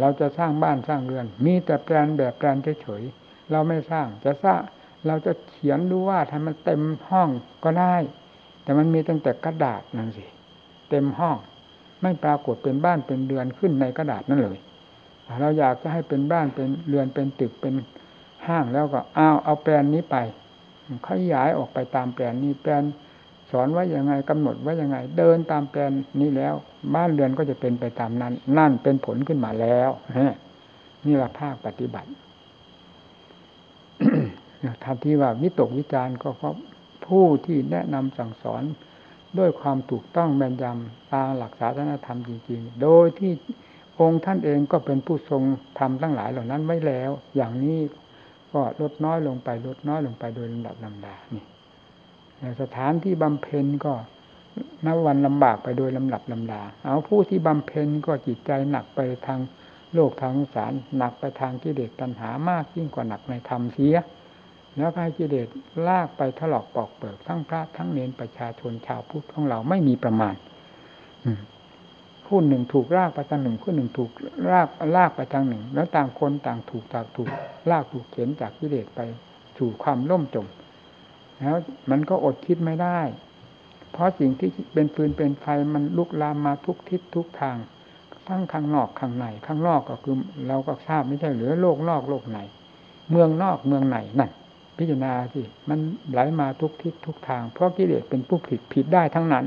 เราจะสร้างบ้านสร้างเรือน มีแต่แปลนแบบแปลนเฉยๆเราไม่สร้างจะสร้างเราจะเขียนดูว่าทำมันเต็มห้องก็ได้ แต่มันมีตั้งแต่กระดาษนั่นสิเต็มห้อง ไม่ปรากฏเป็นบ้านเป็นเรือนขึ้นในกระดาษนั่นเลยเราอยากจะให้เป็นบ้านเป็นเรือนเป็นตึกเป็นห้างแล้วก็เอาเอาแปลนนี้ไปขยายออกไปตามแปลนนี้แปลน อนไว้ยังไงกำหนดไว้ยังไง เดินตามแปลนนี้แล้ว บ้านเรือนก็จะเป็นไปตามนั้น นั่นเป็นผลขึ้นมาแล้วนี่แหละภาคปฏิบัติทันที่ว่าวิตกวิจารณ์ก็เพราะผู้ที่แนะนำสั่งสอนด้วยความถูกต้องแม่นยำตามหลักศาสนธรรมจริงๆ โดยที่องค์ท่านเองก็เป็นผู้ทรงทำทั้งหลายเหล่านั้นไว้แล้ว อย่างนี้ก็ลดน้อยลงไปลดน้อยลงไปโดยลำดับลำดานี่ สถานที่บำเพ็ญก็นับวันลำบากไปโดยลำดับลำดาเอาผู้ที่บำเพ็ญก็จิตใจหนักไปทางโลกทางสารหนักไปทางกิเลสตัณหามากยิ่งกว่าหนักในธรรมเสีย แล้วพากิเลสลากไปถลอกปอกเปิกทั้งพระทั้งเนรประชาชนชาวพุทธของเราไม่มีประมาณผู้หนึ่งถูกลากไปทางหนึ่งผู้หนึ่งถูกลากลากไปทางหนึ่ง แล้วต่างคนต่างถูกต่างถูกลากถูกเข็นจากกิเลสไปสู่ความล่มจม แล้วมันก็อดคิดไม่ได้ เพราะสิ่งที่เป็นฟืนเป็นไฟมันลุกลามมาทุกทิศทุกทางทั้งข้างนอกข้างในข้างนอกก็คือ เราก็ทราบไม่ใช่หรือโลกนอกโลกในเมืองนอกเมืองในนั่นพิจารณาสิมันไหลมาทุกทิศทุกทาง เพราะกิเลสเป็นผู้ผิดผิดได้ทั้งนั้น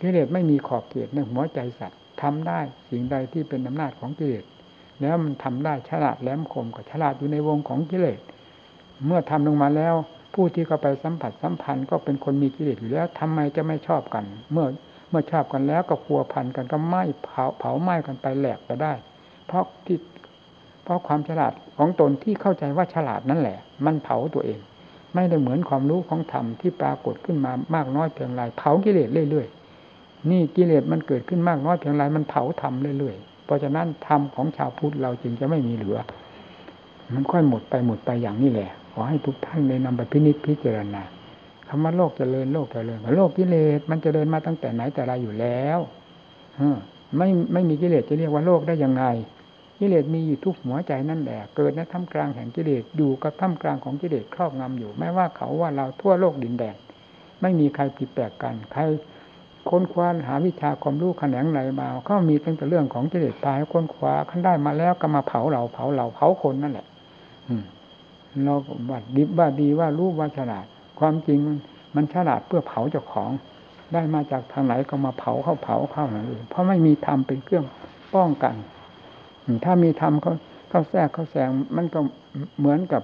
กิเลสไม่มีขอบเขตในหัวใจสัตว์ทำได้สิ่งใดที่เป็นอำนาจของกิเลสแล้วมันทำได้ฉลาดแหลมคมกับฉลาดอยู่ในวงของกิเลสเมื่อทำลงมาแล้ว ผู้ที่เข้าไปสัมผัสสัมพันธ์ก็เป็นคนมีกิเลสอยู่แล้วทำไมจะไม่ชอบกัน เมื่อเมื่อชอบกันแล้วก็พัวพันกันก็ไหม้เผาเผาไหม้กันไปแหลกไปได้ เพราะที่เพราะความฉลาดของตนที่เข้าใจว่าฉลาดนั่นแหละ มันเผาตัวเอง ไม่ได้เหมือนความรู้ของธรรมที่ปรากฏขึ้นมามากน้อยเพียงไรเผากิเลสเรื่อยๆนี่กิเลสมันเกิดขึ้นมากน้อยเพียงไรมันเผาธรรมเรื่อยๆเพราะฉะนั้นธรรมของชาวพุทธเราจึงจะไม่มีเหลือ มันค่อยหมดไปหมดไปอย่างนี้แหละ อให้ทุกท่านเลยนำไปพินิจพิจารณาคำว่าโลกเจริญโลกเจริญโลกกิเลสมันจเจริญมาตั้งแต่ไหนแต่ไรอยู่แล้วไม่ไม่มีกิเลสจะเรียกว่าโลกได้ยังไง กิเลสมีอยู่ทุกหัวใจนั่นแหละเกิดในท่ามกลางแห่งกิเลสอยู่กับท่ามกลางของกิเลสครอบงำอยู่ไม่ว่าเขาว่าเราทั่วโลกดินแดนไม่มีใครผิดแปลกกัน ใครค้นคว้าหาวิชาความรู้แขนงไหนมาเขามีตั้งแต่เรื่องของกิเลสตายค้นคว้าขั้นได้มาแล้วก็มาเผาเราเผาเราเผาคนนั่นแหละ อืม เราบัดดิบว่าดีว่ารู้ว่าฉลาด ความจริงมันฉลาดเพื่อเผาเจ้าของ ได้มาจากทางไหนก็มาเผาเข้าเผาเข้าหนังอื่นเพราะไม่มีธรรมเป็นเครื่องป้องกัน ถ้ามีธรรมเขาเขาแทรกเขาแซงมันก็เหมือนกับ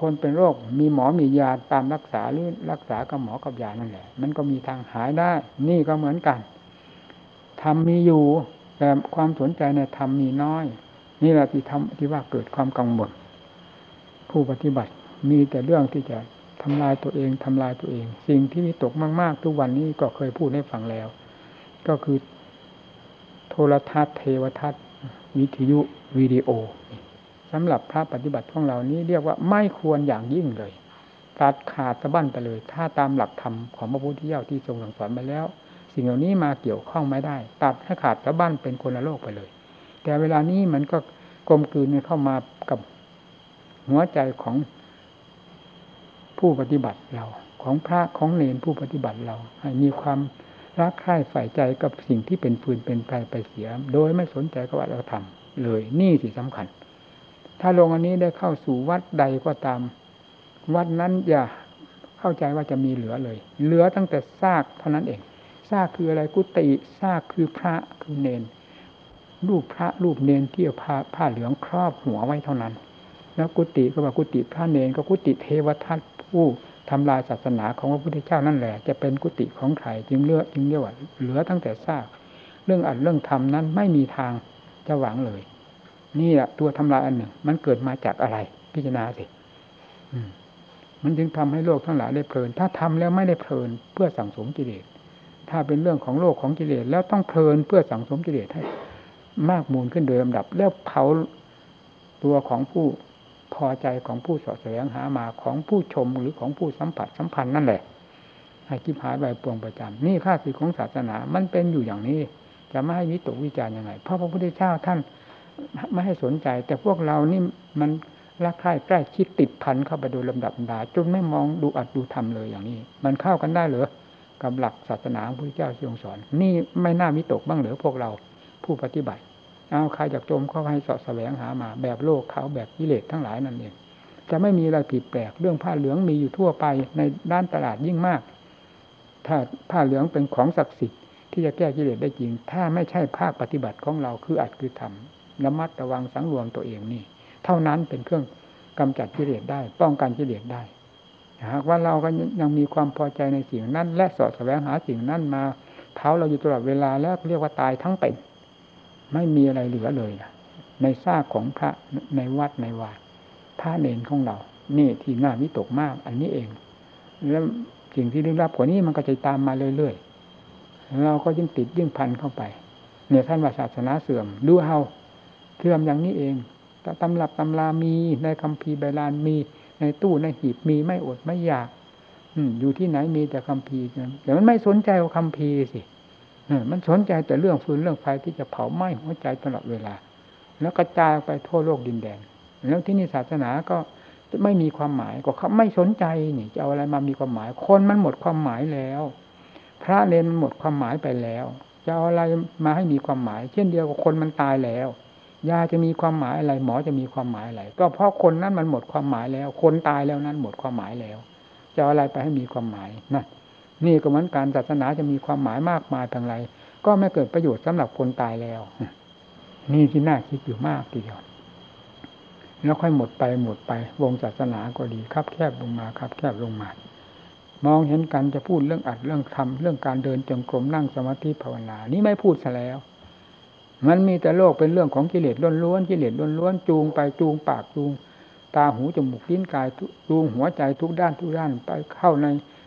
คนเป็นโรคมีหมอมียาตามรักษาหรือรักษากับหมอกับยานั่นแหละ มันก็มีทางหายได้ นี่ก็เหมือนกันธรรมมีอยู่ แต่ความสนใจในธรรมมีน้อย นี่แหละที่ทำที่ว่าเกิดความกังวล ผู้ปฏิบัติ มีแต่เรื่องที่จะทำลายตัวเองทำลายตัวเอง สิ่งที่มีตกมากๆ ทุกวันนี้ก็เคยพูดให้ฟังแล้ว ก็คือ โทรทัศน์เทวทัศน์ วิทยุวิดีโอสำหรับพระปฏิบัติของเรานี้เรียกว่าไม่ควรอย่างยิ่งเลยตัดขาดสะบั้นไปเลย ถ้าตามหลักธรรมของพระพุทธเจ้าที่ทรงสั่งสอนมาแล้ว สิ่งเหล่านี้มาเกี่ยวข้องไม่ได้ ตัดให้ขาดสะบั้นเป็นคนละโลกไปเลย แต่เวลานี้มันก็กลมกลืนเข้ามากับ หัวใจของผู้ปฏิบัติเรา ของพระของเนรผู้ปฏิบัติเรา ให้มีความรักใคร่ใฝ่ใจกับสิ่งที่เป็นฟืนเป็นไฟไปเสีย โดยไม่สนใจกับวัตธรรมเลยนี่สิสำคัญ ถ้าลงอันนี้ได้เข้าสู่วัดใดก็ตาม วัดนั้นอย่าเข้าใจว่าจะมีเหลือเลย เหลือตั้งแต่ซากเท่านั้นเองซากคืออะไรกุฏิซากคือพระคือเนนรูปพระรูปเนนที่เอาผ้าผ้าเหลืองครอบหัวไว้เท่านั้น แล้วกุฏิก็ว่ากุฏิพระเนนก็กุฏิเทวทัตผู้ทำลายศาสนาของพระพุทธเจ้านั่นแหละ จะเป็นกุฏิของใครจึงเลือกจึงเรียกว่าเหลือตั้งแต่ซากเรื่องอัดเรื่องทำนั้นไม่มีทางจะหวังเลย นี่แหละตัวทำลายอันหนึ่ง มันเกิดมาจากอะไร พิจารณาสิมันจึงทำให้โลกทั้งหลายได้เพลิน ถ้าทำแล้วไม่ได้เพลินเพื่อสั่งสมกิเลสถ้าเป็นเรื่องของโลกของกิเลสแล้วต้องเพลินเพื่อสั่งสมกิเลสให้มากมูลขึ้นโดยลำดับ แล้วเผาตัวของผู้ อใจของผู้สอดแสวงหามาของผู้ชมหรือของผู้สัมผัสสัมพันธ์นั่นแหละให้กิบหายใบปวงประจำนี่ค่าสิของศาสนามันเป็นอยู่อย่างนี้ จะไม่ให้วิตกวิจารณ์ยังไง เพราะพระพุทธเจ้าท่านไม่ให้สนใจ แต่พวกเรานี่มันรักใคร่ใกล้คิดติดพันเข้าไปโดยลำดับดาจนไม่มองดูอัดดูทำเลยอย่างนี้ มันเข้ากันได้เหรอกับหลักศาสนาพระพุทธเจ้าทรงสอน นี่ไม่น่าวิตกบ้างหรือพวกเราผู้ปฏิบัติ เอาใครจากโจมเข้าให้สอดแสวงหามา แบบโลกเขาแบบกิเลสทั้งหลายนั่นเองจะไม่มีอะไรผิดแปลกเรื่องผ้าเหลืองมีอยู่ทั่วไปในด้านตลาดยิ่งมาก ถ้าผ้าเหลืองเป็นของศักดิ์สิทธิ์ที่จะแก้กิเลสได้จริง ถ้าไม่ใช่ภาคปฏิบัติของเราคืออัดคือทำระมัดระวังสังรวมตัวเองนี่ เท่านั้นเป็นเครื่องกำจัดกิเลสได้ ป้องกันกิเลสได้หากว่าเราก็ยังมีความพอใจในสิ่งนั้น และสอดแสวงหาสิ่งนั้นมาเผาเราอยู่ตลอดเวลาแล้วเรียกว่าตายทั้งเป็น ไม่มีอะไรเหลือเลยนะในซากของพระในวัดในวาพระเนนของเรา นี่ที่น่าวิตกมาก อันนี้เอง แล้วสิ่งที่ลึกลับกว่านี้มันก็จะตามมาเรื่อยๆเราก็ยิ่งติดยิ่งพันเข้าไป เนี่ยท่านว่าศาสนาเสื่อมดูเฮาเสื่อมอย่างนี้เองตำรับตำรามีในคัมภีร์ใบลานมีในตู้ในหีบมีไม่อดไม่อยากอยู่ที่ไหนมีแต่คัมภีร์แต่มันไม่สนใจเอาคัมภีร์สิ มันสนใจแต่เรื่องฟืนเรื่องไฟที่จะเผาไหม้หัวใจตลอดเวลา แล้วกระจายไปทั่วโลกดินแดน แล้วที่นี่ศาสนาก็ไม่มีความหมายก็เขาไม่สนใจนี่จะเอาอะไรมามีความหมาย คนมันหมดความหมายแล้ว พระเนนมันหมดความหมายไปแล้ว จะเอาอะไรมาให้มีความหมาย เช่นเดียวกับคนมันตายแล้วยาจะมีความหมายอะไร หมอจะมีความหมายอะไรก็เพราะคนนั้นมันหมดความหมายแล้ว คนตายแล้วนั้นหมดความหมายแล้ว จะเอาอะไรไปให้มีความหมายนั่น นี่ก็เหมือนการศาสนาจะมีความหมายมากมายเพียงไร ก็ไม่เกิดประโยชน์สำหรับคนตายแล้ว นี่ที่น่าคิดอยู่มากทีเดียวแล้วค่อยหมดไปหมดไป วงศาสนาก็ดีครับ แคบลงมาครับ แคบลงมามองเห็นกันจะพูดเรื่องอัดเรื่องทำเรื่องการเดินจงกรมนั่งสมาธิภาวนา นี่ไม่พูดซะแล้ว มันมีแต่โลกเป็นเรื่องของกิเลสล้วนๆกิเลสล้วนๆจูงไปจูงปากจูง ตาหูจมูกลิ้นกายจูงหัวใจทุกด้านทุกด้านไปเข้าใน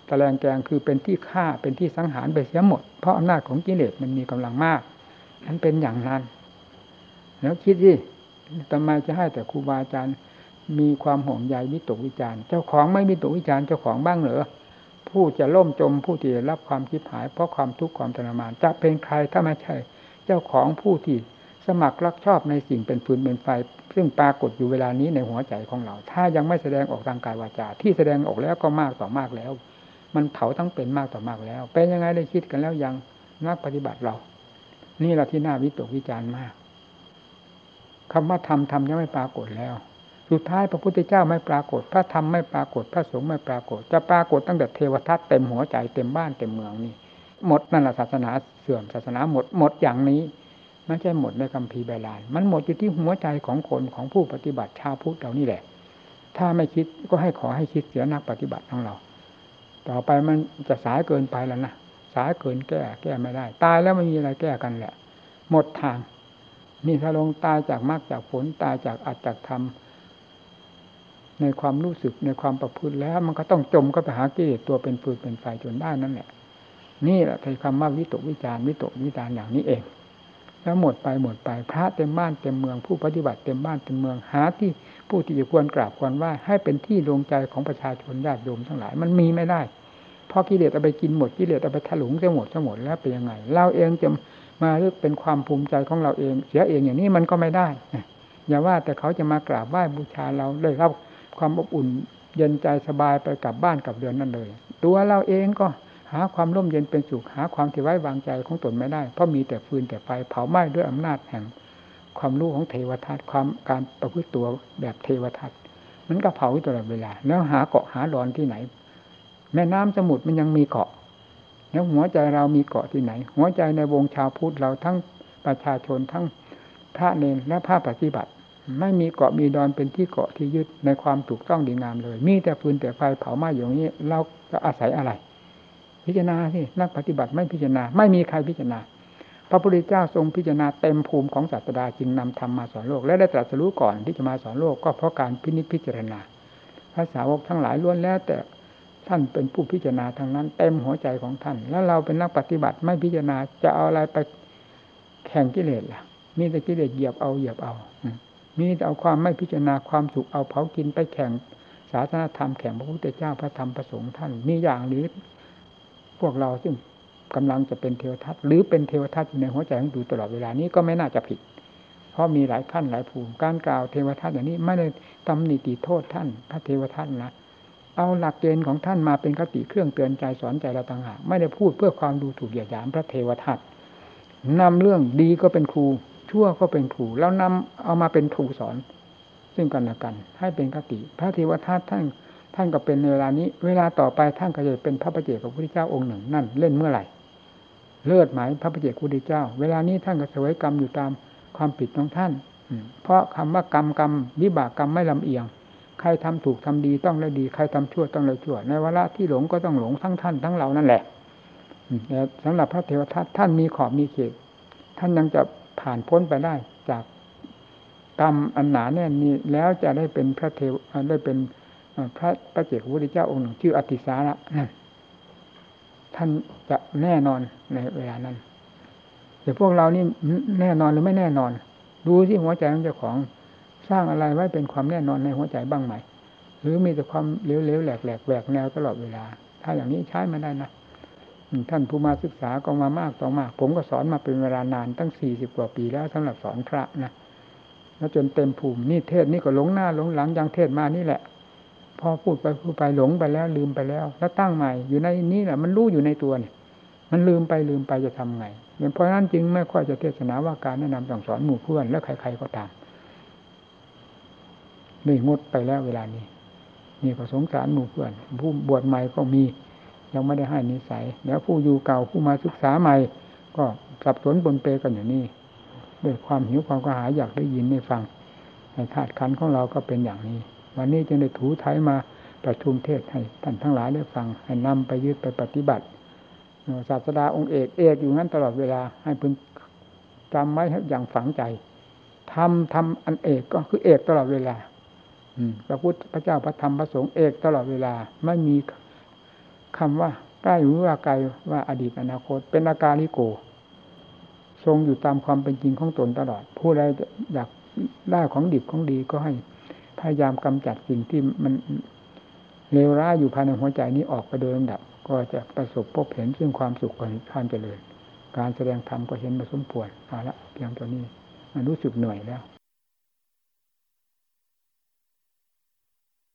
ตะแลงแกงคือเป็นที่ฆ่าเป็นที่สังหารไปเสียหมด เพราะอำนาจของกิเลสมันมีกำลังมาก นั้นเป็นอย่างนั้น แล้วคิดสิทำไมจะให้แต่ครูบาอาจารย์มีความห่วงใยวิตกวิจารณ์ เจ้าของไม่มีตกวิจารณ์เจ้าของบ้างเหรอผู้จะล่มจมผู้ที่รับความคิดหาย เพราะความทุกข์ความทรมาน จะเป็นใครถ้าไม่ใช่ เจ้าของผู้ที่สมัครรักชอบในสิ่งเป็นฟืนเป็นไฟ ซึ่งปรากฏอยู่เวลานี้ในหัวใจของเรา ถ้ายังไม่แสดงออกทางกายวาจา ที่แสดงออกแล้วก็มากต่อมากแล้ว มันเผาทั้งเป็นมากต่อมากแล้ว เป็นยังไงได้คิดกันแล้วยังนักปฏิบัติเรา นี่แหละที่น่าวิตกวิจารณ์มากคำว่าธรรมธรรมยังไม่ปรากฏแล้ว สุดท้ายพระพุทธเจ้าไม่ปรากฏ พระธรรมไม่ปรากฏ พระสงฆ์ไม่ปรากฏ จะปรากฏตั้งแต่เทวทัตเต็มหัวใจเต็มบ้านเต็มเมืองนี่ หมดนั่นแหละศาสนาเสื่อมศาสนาหมดหมดอย่างนี้ไม่ใช่หมดในคำพีใบลาน มันหมดอยู่ที่หัวใจของคนของผู้ปฏิบัติชาวพุทธเรานี่แหละ ถ้าไม่คิดก็ให้ขอให้คิดเสียนักปฏิบัติของเรา ต่อไปมันจะสายเกินไปแล้วนะสายเกินแก้ แก้ไม่ได้ ตายแล้วไม่มีอะไรแก้กันแหละ หมดทางนี่ถ้าลงตายจากมรรคจากผลตายจากอัตจากธรรมในความรู้สึกในความประพฤติแล้ว มันก็ต้องจมก็ไปหากิเลสตัวเป็นฟืนเป็นไฟจนได้นั่นแหละนี่แหละคือคำว่าวิตกวิจารวิตกวิจารอย่างนี้เอง แล้วหมดไปหมดไปพระเต็มบ้านเต็มเมืองผู้ปฏิบัติเต็มบ้านเต็มเมืองหาที่ผู้ที่จะควรกราบควรไหว้ให้เป็นที่ดวงใจของประชาชนญาติโยมทั้งหลายมันมีไม่ได้พราะกิเลสเอาไปกินหมดกิเลสเอาไปถลุงจะหมดจะหมดแล้วเป็นยังไงเราเองจะมาเลือกเป็นความภูมิใจของเราเอง เสียเองอย่างนี้มันก็ไม่ได้อย่าว่าแต่เขาจะมากราบไหว้บูชาเราเลยรับความอบอุ่นเย็นใจสบายไปกลับบ้านกลับเรือนนั่นเลย ตัวเราเองก็ หาความร่มเย็นเป็นสุขหาความที่ไว้วางใจของตนไม่ได้ เพราะมีแต่ฟืนแต่ไฟเผาไหม้ด้วยอำนาจแห่ง ความรู้ของเทวทัตความการประพฤติตัวแบบเทวทัตมันก็เผาตลอดเวลา แล้วหาเกาะหาดอนที่ไหน แม่น้ำสมุทรมันยังมีเกาะ แล้วหัวใจเรามีเกาะที่ไหน หัวใจในวงชาวพุทธเราทั้งประชาชนทั้งพระเนรและพระปฏิบัติ ไม่มีเกาะมีดอนเป็นที่เกาะที่ยึดในความถูกต้องดีงามเลย มีแต่ฟืนแต่ไฟเผาไหม้อย่างนี้ เราจะอาศัยอะไร พิจารณาสินักปฏิบัติไม่พิจารณา ไม่มีใครพิจารณา พระพุทธเจ้าทรงพิจารณาเต็มภูมิของศาสดาจึงนำธรรมมาสอนโลก และได้ตรัสรู้ก่อนที่จะมาสอนโลกก็เพราะการพินิจพิจารณาภาษาวกทั้งหลายล้วนแล้ว แต่ท่านเป็นผู้พิจารณาทางนั้น เต็มหัวใจของท่าน แล้วเราเป็นนักปฏิบัติไม่พิจารณาจะเอาอะไรไปแข่งกิเลสล่ะ มีแต่กิเลสเหยียบเอาเหยียบเอามีแต่เอาความไม่พิจารณาความสุขเอาเผากินไปแข่งศาสนาธรรมแข่งพระพุทธเจ้าพระธรรมพระสงฆ์ท่านมีอย่างหรือ พวกเราซึ่งกำลังจะเป็นเทวทัตหรือเป็นเทวทัตอยู่ในหัวใจของดูตลอดเวลานี้ก็ไม่น่าจะผิด เพราะมีหลายขั้นหลายภูมิการกล่าวเทวทัตอย่างนี้ไม่ได้ตำหนิตีโทษท่านพระเทวทัตนะเอาหลักเกณฑ์ของท่านมาเป็นคติเครื่องเตือนใจสอนใจเราต่างหากไม่ได้พูดเพื่อความดูถูกเหยียดหยามพระเทวทัตนำเรื่องดีก็เป็นครู ชั่วก็เป็นครู แล้วนำเอามาเป็นครูสอน ซึ่งกันและกัน ให้เป็นคติ พระเทวทัตท่าน ท่านก็เป็นในเวลานี้ เวลาต่อไปท่านก็จะเป็นพระประเจกับพระพุทธเจ้าองค์หนึ่งนั่นเล่นเมื่อไหร่ เลิศหมายพระประเจกพุทธเจ้า เวลานี้ท่านก็เสวยกรรมอยู่ตามความผิดของท่านเพราะคำว่ากรรมกรรมวิบากกรรมไม่ลำเอียง ใครทำถูกทำดีต้องได้ดี ใครทำชั่วต้องได้ชั่ว ในวาระที่หลงก็ต้องหลงทั้งท่านทั้งเรานั่นแหละแต่สำหรับพระเทวทัตท่านมีขอบมีเขต ท่านยังจะผ่านพ้นไปได้จากกรรมอันหนาแน่นนี้แล้วจะได้เป็นพระเทวได้เป็น พระพระเจ้าพระพุทธเจ้าองค์หนึ่งชื่ออติสาระท่านจะแน่นอนในเวลานั้นแต่พวกเรานี่แน่นอนหรือไม่แน่นอน ดูที่หัวใจของเจ้าของสร้างอะไรไว้เป็นความแน่นอนในหัวใจบ้างไหม หรือมีแต่ความเลี้ยวๆแหลกแหลกแหวกแนวตลอดเวลา ถ้าอย่างนี้ใช้ไม่ได้นะท่านผู้มาศึกษาก็มามากต่อมาก ผมก็สอนมาเป็นเวลานานตั้งสี่สิบกว่าปีแล้วสำหรับสอนพระนะแล้วจนเต็มภูมินี่เทศนี่ก็หลงหน้าหลงหลังยังเทศมานี่แหละ พอพูดไปพูดไปหลงไปแล้วลืมไปแล้ว แล้วตั้งใหม่ อยู่ในนี้แหละมันรู้อยู่ในตัวเนี่ย มันลืมไปลืมไปจะทำไงเพราะนั้นจึงไม่ค่อยจะเทศนาว่าการแนะนำสั่งสอนหมู่เพื่อนและใครๆก็ตามนี่งดไปแล้วเวลานี้นี่ก็สงสารหมู่เพื่อน ผู้บวชใหม่ก็มี ยังไม่ได้ให้นิสัย แล้วผู้อยู่เก่าผู้มาศึกษาใหม่ ก็สับสนบนเปกันอย่างนี้ด้วยความหิวความกระหายอยากได้ยินได้ฟังในธาตุขันของเราก็เป็นอย่างนี้ วันนี้จึงได้ถูไถมาประชุมเทศให้ท่านทั้งหลายได้ฟังให้นำไปยึดไปปฏิบัติศาสดาองค์เอกเอกอยู่นั้นตลอดเวลาให้พึงจำไว้อย่างฝังใจทำทำอันเอกก็คือเอกตลอดเวลาพระพุทธพระเจ้าพระธรรมพระสงฆ์เอกตลอดเวลา ไม่มีคำว่าใกล้หรือว่าไกลว่าอดีตอนาคต เป็นอาการลิโก ทรงอยู่ตามความเป็นจริงของตนตลอด ผู้ใดอยากได้ของดิบของดีก็ให้ พยายามกำจัดสิ่งที่มันเลวร้ายอยู่ภายในหัวใจนี้ออกไปโดยลำดับ ก็จะประสบพบเห็นซึ่งความสุขความเจริญ การแสดงธรรมก็เห็นมาสมควรเอาละเพียงตัวนี้มันรู้สึกเหนื่อยแล้ว